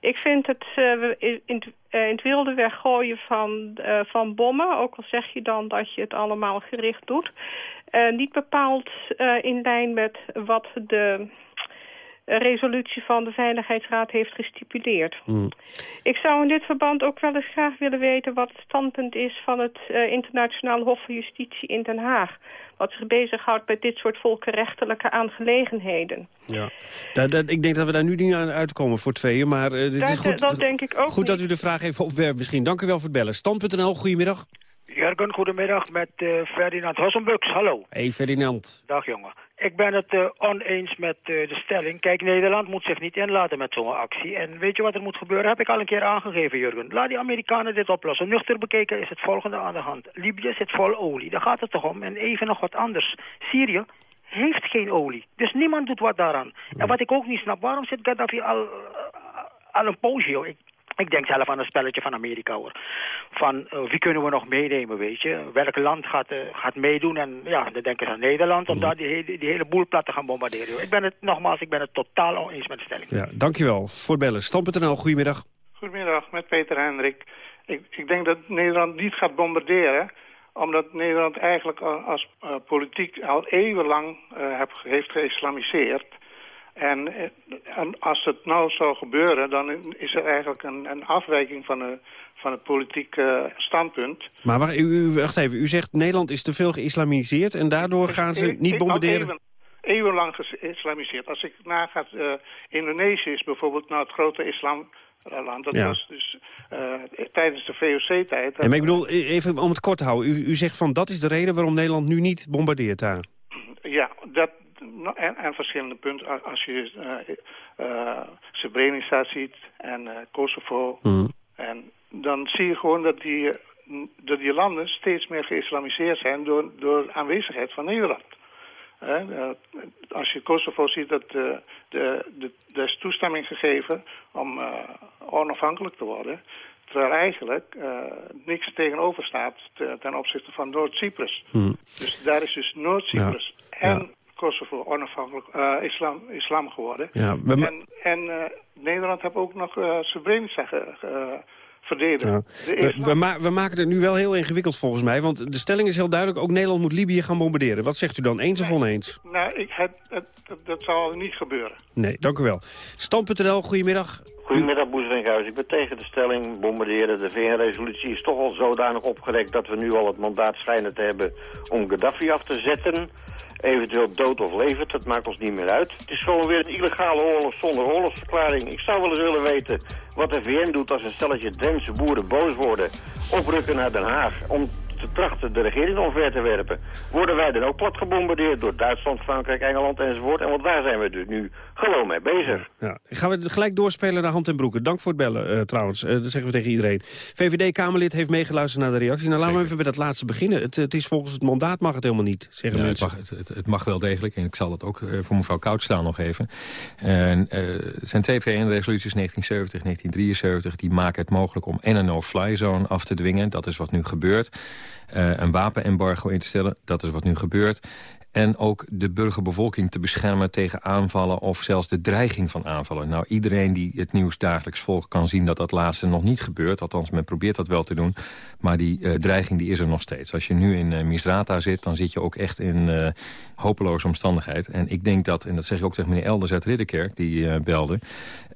Ik vind het eh, in, eh, in het wilde weggooien van, eh, van bommen, ook al zeg je dan dat je het allemaal gericht doet, niet bepaald in lijn met wat de resolutie van de Veiligheidsraad heeft gestipuleerd. Ik zou in dit verband ook wel eens graag willen weten wat het standpunt is van het eh, Internationaal Hof van Justitie in Den Haag. Wat zich bezighoudt met dit soort volkenrechtelijke aangelegenheden. Ja. Daar- ik denk dat we daar nu niet aan uitkomen voor tweeën, maar eh, dit Daar- is goed, dat denk ik ook goed dat u de vraag even opwerpt misschien. Dank u wel voor het bellen. Stand.nl, goedemiddag. Jurgen, goedemiddag met eh, Ferdinand Hossenbux. Hallo. Hey Ferdinand. Dag jongen. Ik ben het eh, oneens met eh, de stelling. Kijk, Nederland moet zich niet inlaten met zo'n actie. En weet je wat er moet gebeuren? Heb ik al een keer aangegeven, Jurgen. Laat die Amerikanen dit oplossen. Nuchter bekeken is het volgende aan de hand. Libië zit vol olie. Daar gaat het toch om. En even nog wat anders. Syrië heeft geen olie. Dus niemand doet wat daaraan. En wat ik ook niet snap, waarom zit Gaddafi al, eh, al een poosje? Ik, ik denk zelf aan een spelletje van Amerika, hoor. Van eh, wie kunnen we nog meenemen, weet je? Welk land gaat, eh, gaat meedoen? En ja, dan denken ze aan Nederland... om daar die, hele- die hele boel plat te gaan bombarderen. Ik ben het, nogmaals, ik ben het totaal oneens met de stelling. Ja, dankjewel voor het bellen. Stand.nl, goedemiddag. Goedemiddag, met Peter Hendrik. Ik, ik denk dat Nederland niet gaat bombarderen omdat Nederland eigenlijk al als eh, politiek al eeuwenlang eh, heb- heeft geïslamiseerd. En, en als het nou zou gebeuren, dan is er eigenlijk een, een afwijking van, de, van het politieke standpunt. Maar wacht, u, wacht even, u zegt Nederland is te veel geïslamiseerd en daardoor gaan ze niet e- bombarderen. Eeuwen, eeuwenlang geïslamiseerd. Als ik naga, eh Indonesië is bijvoorbeeld nou het grote islamland. Dat Ja. was dus eh, tijdens de VOC-tijd. Ja, maar ik bedoel, e- even om het kort te houden. U, u zegt van dat is de reden waarom Nederland nu niet bombardeert daar. Ja, dat, en, en verschillende punten. Als je eh, Srebrenica ziet en eh, Kosovo. En dan zie je gewoon dat die, dat die landen steeds meer geïslamiseerd zijn door, door aanwezigheid van Nederland. Eh, als je Kosovo ziet, dat de, de, er is toestemming gegeven om onafhankelijk te worden. Terwijl eigenlijk niks tegenover staat te- ten opzichte van Noord-Cyprus. Dus daar is dus Noord-Cyprus en Kosovo onafhankelijk eh, islam, islam geworden. Ja, we en en eh, Nederland heeft ook nog eh Srebrenica ge. Ja. We, we, ma- we maken het nu wel heel ingewikkeld volgens mij. Want de stelling is heel duidelijk, ook Nederland moet Libië gaan bombarderen. Wat zegt u dan, eens of oneens? Nou, ik, het, het, dat, dat zal niet gebeuren. Nee, dank u wel. Stand.nl, goedemiddag. Goedemiddag, Boes Renkhuis. Ik ben tegen de stelling bombarderen. De VN-resolutie is toch al zodanig opgerekt dat we nu al het mandaat schijnen te hebben om Gaddafi af te zetten. Eventueel dood of levend, dat maakt ons niet meer uit. Het is gewoon weer een illegale oorlog zonder oorlogsverklaring. Ik zou wel eens willen weten wat de VN doet als een stelletje Drentse boeren boos worden. Oprukken naar Den Haag om trachten de regering omver te werpen. Worden wij dan ook plat gebombardeerd door Duitsland, Frankrijk, Engeland enzovoort? En want daar zijn we dus nu gewoon mee bezig. Ja. Gaan we gelijk doorspelen naar Hand en Broeken. Dank voor het bellen uh, trouwens, uh, dat zeggen we tegen iedereen. VVD-Kamerlid heeft meegeluisterd naar de reactie. Nou, laten we even bij dat laatste beginnen. Het, het, is volgens het mandaat mag het helemaal niet, zeggen ja, mensen. Het mag, het, het, mag wel degelijk en ik zal dat ook uh, voor mevrouw Koud staan nog even. En, het zijn twee VN-resoluties 1970, 1973. Die maken het mogelijk om en een no-fly zone af te dwingen. Dat is wat nu gebeurt. Een wapenembargo in te stellen. Dat is wat nu gebeurt en ook de burgerbevolking te beschermen tegen aanvallen... of zelfs de dreiging van aanvallen. Nou, iedereen die het nieuws dagelijks volgt kan zien dat dat laatste nog niet gebeurt. Althans, men probeert dat wel te doen. Maar die uh, dreiging die is er nog steeds. Als je nu in uh, Misrata zit, dan zit je ook echt in hopeloze omstandigheid. En ik denk dat, en dat zeg ik ook tegen meneer Elders uit Ridderkerk... die belde,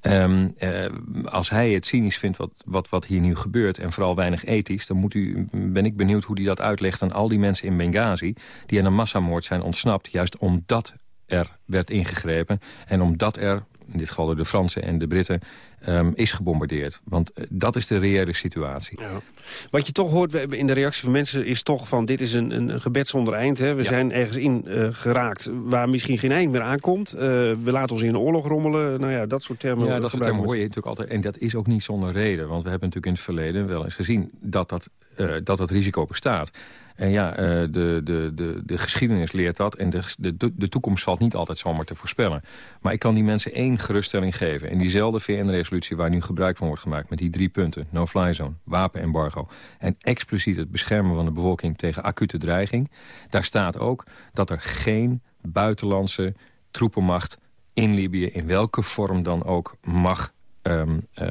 Um, uh, als hij het cynisch vindt wat, wat, wat hier nu gebeurt... en vooral weinig ethisch... dan moet u, ben ik benieuwd hoe hij dat uitlegt aan al die mensen in Benghazi... die aan een massamoord zijn ontsnapt. Juist omdat er werd ingegrepen en omdat er in dit geval door de Fransen en de Britten, um, is gebombardeerd. Want uh, dat is de reële situatie. Ja. Wat je toch hoort in de reactie van mensen is toch van... dit is een, een gebed zonder eind. Hè. We ja. zijn ergens in uh, geraakt waar misschien geen eind meer aankomt. Uh, we laten ons in een oorlog rommelen. Nou ja, dat soort termen. Ja, dat soort termen hoor je natuurlijk altijd. En dat is ook niet zonder reden. Want we hebben natuurlijk in het verleden wel eens gezien... dat dat, dat, dat risico bestaat. En ja, de, de, de, de geschiedenis leert dat. En de, de, de toekomst valt niet altijd zomaar te voorspellen. Maar ik kan die mensen één geruststelling geven. En diezelfde VN-resolutie waar nu gebruik van wordt gemaakt... met die drie punten, no-fly zone, wapenembargo... en expliciet het beschermen van de bevolking tegen acute dreiging... daar staat ook dat er geen buitenlandse troepenmacht in Libië... in welke vorm dan ook mag Um, uh,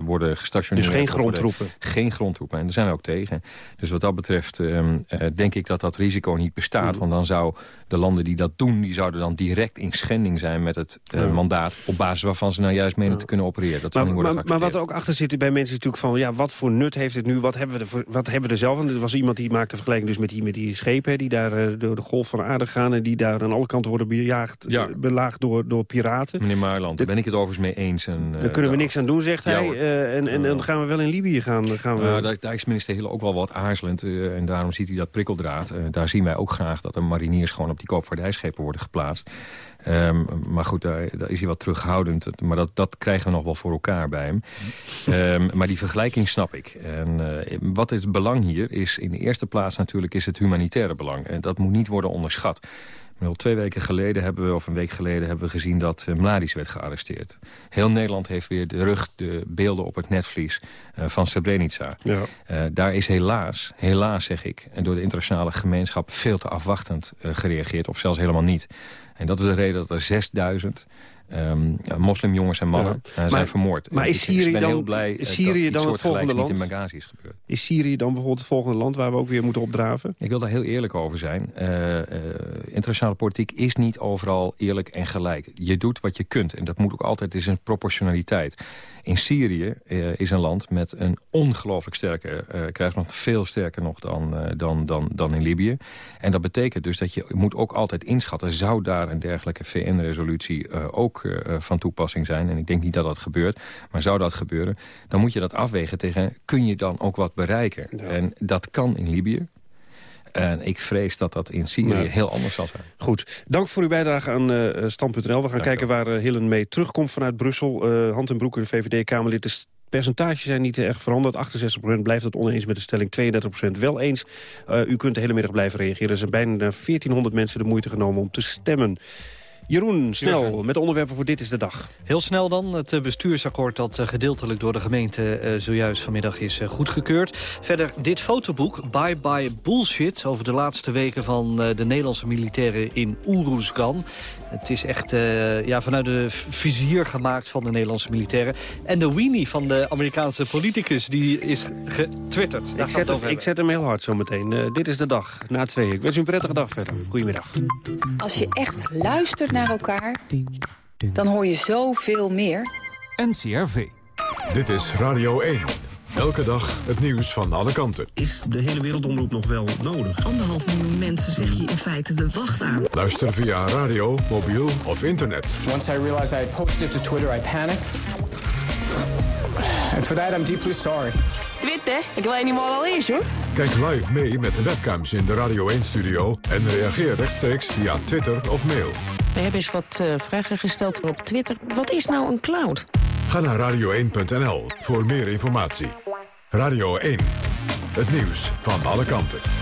worden gestationeerd. Dus geen grondtroepen? De, geen grondtroepen. En daar zijn we ook tegen. Dus wat dat betreft um, uh, denk ik dat dat risico niet bestaat. Mm. Want dan zou de landen die dat doen... die zouden dan direct in schending zijn met het uh, ja. mandaat... op basis waarvan ze nou juist menen ja. te kunnen opereren. Dat maar, niet worden maar, maar wat er ook achter zit bij mensen is natuurlijk van... ja, wat voor nut heeft het nu? Wat hebben we er, wat hebben we er zelf aan? Er was iemand die maakte vergelijking dus met die, met die schepen... die daar door de golf van aarde gaan... en die daar aan alle kanten worden bejaagd, ja. belaagd door, door piraten. Meneer Maarland, daar ben ik het overigens mee eens. En, daar kunnen we niks aan doen, zegt hij. En, en dan gaan we wel in Libië gaan. gaan we... Uh, daar, daar is minister Hille ook wel wat aarzelend. En daarom ziet hij dat prikkeldraad. daar zien wij ook graag dat de mariniers gewoon op die koopvaardijschepen worden geplaatst. Um, maar goed, daar, daar, is hij wat terughoudend. Maar dat, dat krijgen we nog wel voor elkaar bij hem. um, maar die vergelijking snap ik. En, wat is het belang hier is in de eerste plaats natuurlijk is het humanitaire belang. En dat moet niet worden onderschat. Twee weken geleden hebben we, of een week geleden, hebben we gezien dat uh, Mladic werd gearresteerd. Heel Nederland heeft weer de rug, de beelden op het netvlies uh, van Srebrenica. Ja. Uh, daar is helaas, helaas zeg ik, en door de internationale gemeenschap veel te afwachtend gereageerd, of zelfs helemaal niet. En dat is de reden dat er 6000 Um, moslimjongens en mannen ja. uh, zijn maar, vermoord. Maar is Syrië ik ben dan, heel blij is Syrië dat dan het volgende land? niet in Benghazi is gebeurd. Is Syrië dan bijvoorbeeld het volgende land waar we ook weer moeten opdraven? Ik wil daar heel eerlijk over zijn. Uh, uh, internationale politiek is niet overal eerlijk en gelijk. Je doet wat je kunt en dat moet ook altijd, is een proportionaliteit. In Syrië uh, is een land met een ongelooflijk sterke krijgsmacht. Veel sterker nog dan, dan, dan, dan in Libië. En dat betekent dus dat je moet ook altijd inschatten... zou daar een dergelijke VN-resolutie ook van toepassing zijn? En ik denk niet dat dat gebeurt. Maar zou dat gebeuren, dan moet je dat afwegen tegen... kun je dan ook wat bereiken? Ja. En dat kan in Libië. En ik vrees dat dat in Syrië heel anders zal zijn. Goed. Dank voor uw bijdrage aan uh, Stand.nl. We gaan Dank kijken waar uh, Hillen mee terugkomt vanuit Brussel. Uh, Hand en Broek, de VVD-Kamerlid. De percentages zijn niet erg veranderd. 68% blijft het oneens met de stelling, 32% wel eens. u kunt de hele middag blijven reageren. Er zijn bijna 1400 mensen de moeite genomen om te stemmen. Jeroen, snel, met onderwerpen voor Dit is de Dag. Heel snel dan, het bestuursakkoord dat gedeeltelijk door de gemeente uh, zojuist vanmiddag is goedgekeurd. Verder dit fotoboek, Bye Bye Bullshit, over de laatste weken van de Nederlandse militairen in Oeroesgan. Het is echt ja, vanuit de vizier gemaakt van de Nederlandse militairen. En de weenie van de Amerikaanse politicus, die is getwitterd. Ik zet, hem, ik zet, hem heel hard zo meteen. dit is de dag, na twee. Ik wens u een prettige dag verder. Goedemiddag. Als je echt luistert naar elkaar, dan hoor je zoveel meer. NCRV. Dit is Radio 1. Elke dag het nieuws van alle kanten. Is de hele wereldomroep nog wel nodig? Anderhalf miljoen mensen zeg je in feite de wacht aan. Luister via radio, mobiel of internet. Once I realized I had posted to Twitter, I panicked. And for that I'm deeply sorry. Twitter, ik wil niet al eens hoor. Kijk live mee met de webcams in de Radio 1-studio... en reageer rechtstreeks via Twitter of mail. We hebben eens wat uh, vragen gesteld op Twitter. Wat is nou een cloud? Ga naar radio1.nl voor meer informatie. Radio 1, het nieuws van alle kanten.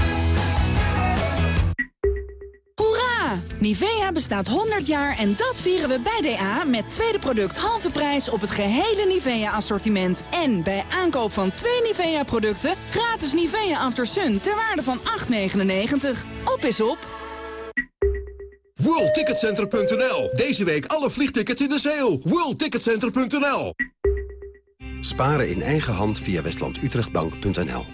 Nivea bestaat 100 jaar en dat vieren we bij DA met tweede product halve prijs op het gehele Nivea-assortiment. En bij aankoop van twee Nivea-producten gratis Nivea After Sun ter waarde van 8,99. Op is op! WorldTicketCenter.nl Deze week alle vliegtickets in de sale. WorldTicketCenter.nl Sparen in eigen hand via westlandutrechtbank.nl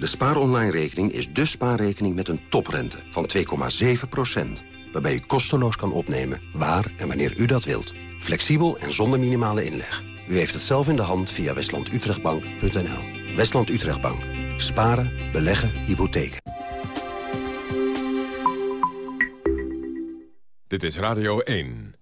De spaaronline-rekening is de spaarrekening met een toprente van 2,7 waarbij u kosteloos kan opnemen waar en wanneer u dat wilt. Flexibel en zonder minimale inleg. U heeft het zelf in de hand via westlandutrechtbank.nl. Westland Utrechtbank. Sparen, beleggen, hypotheken. Dit is Radio 1.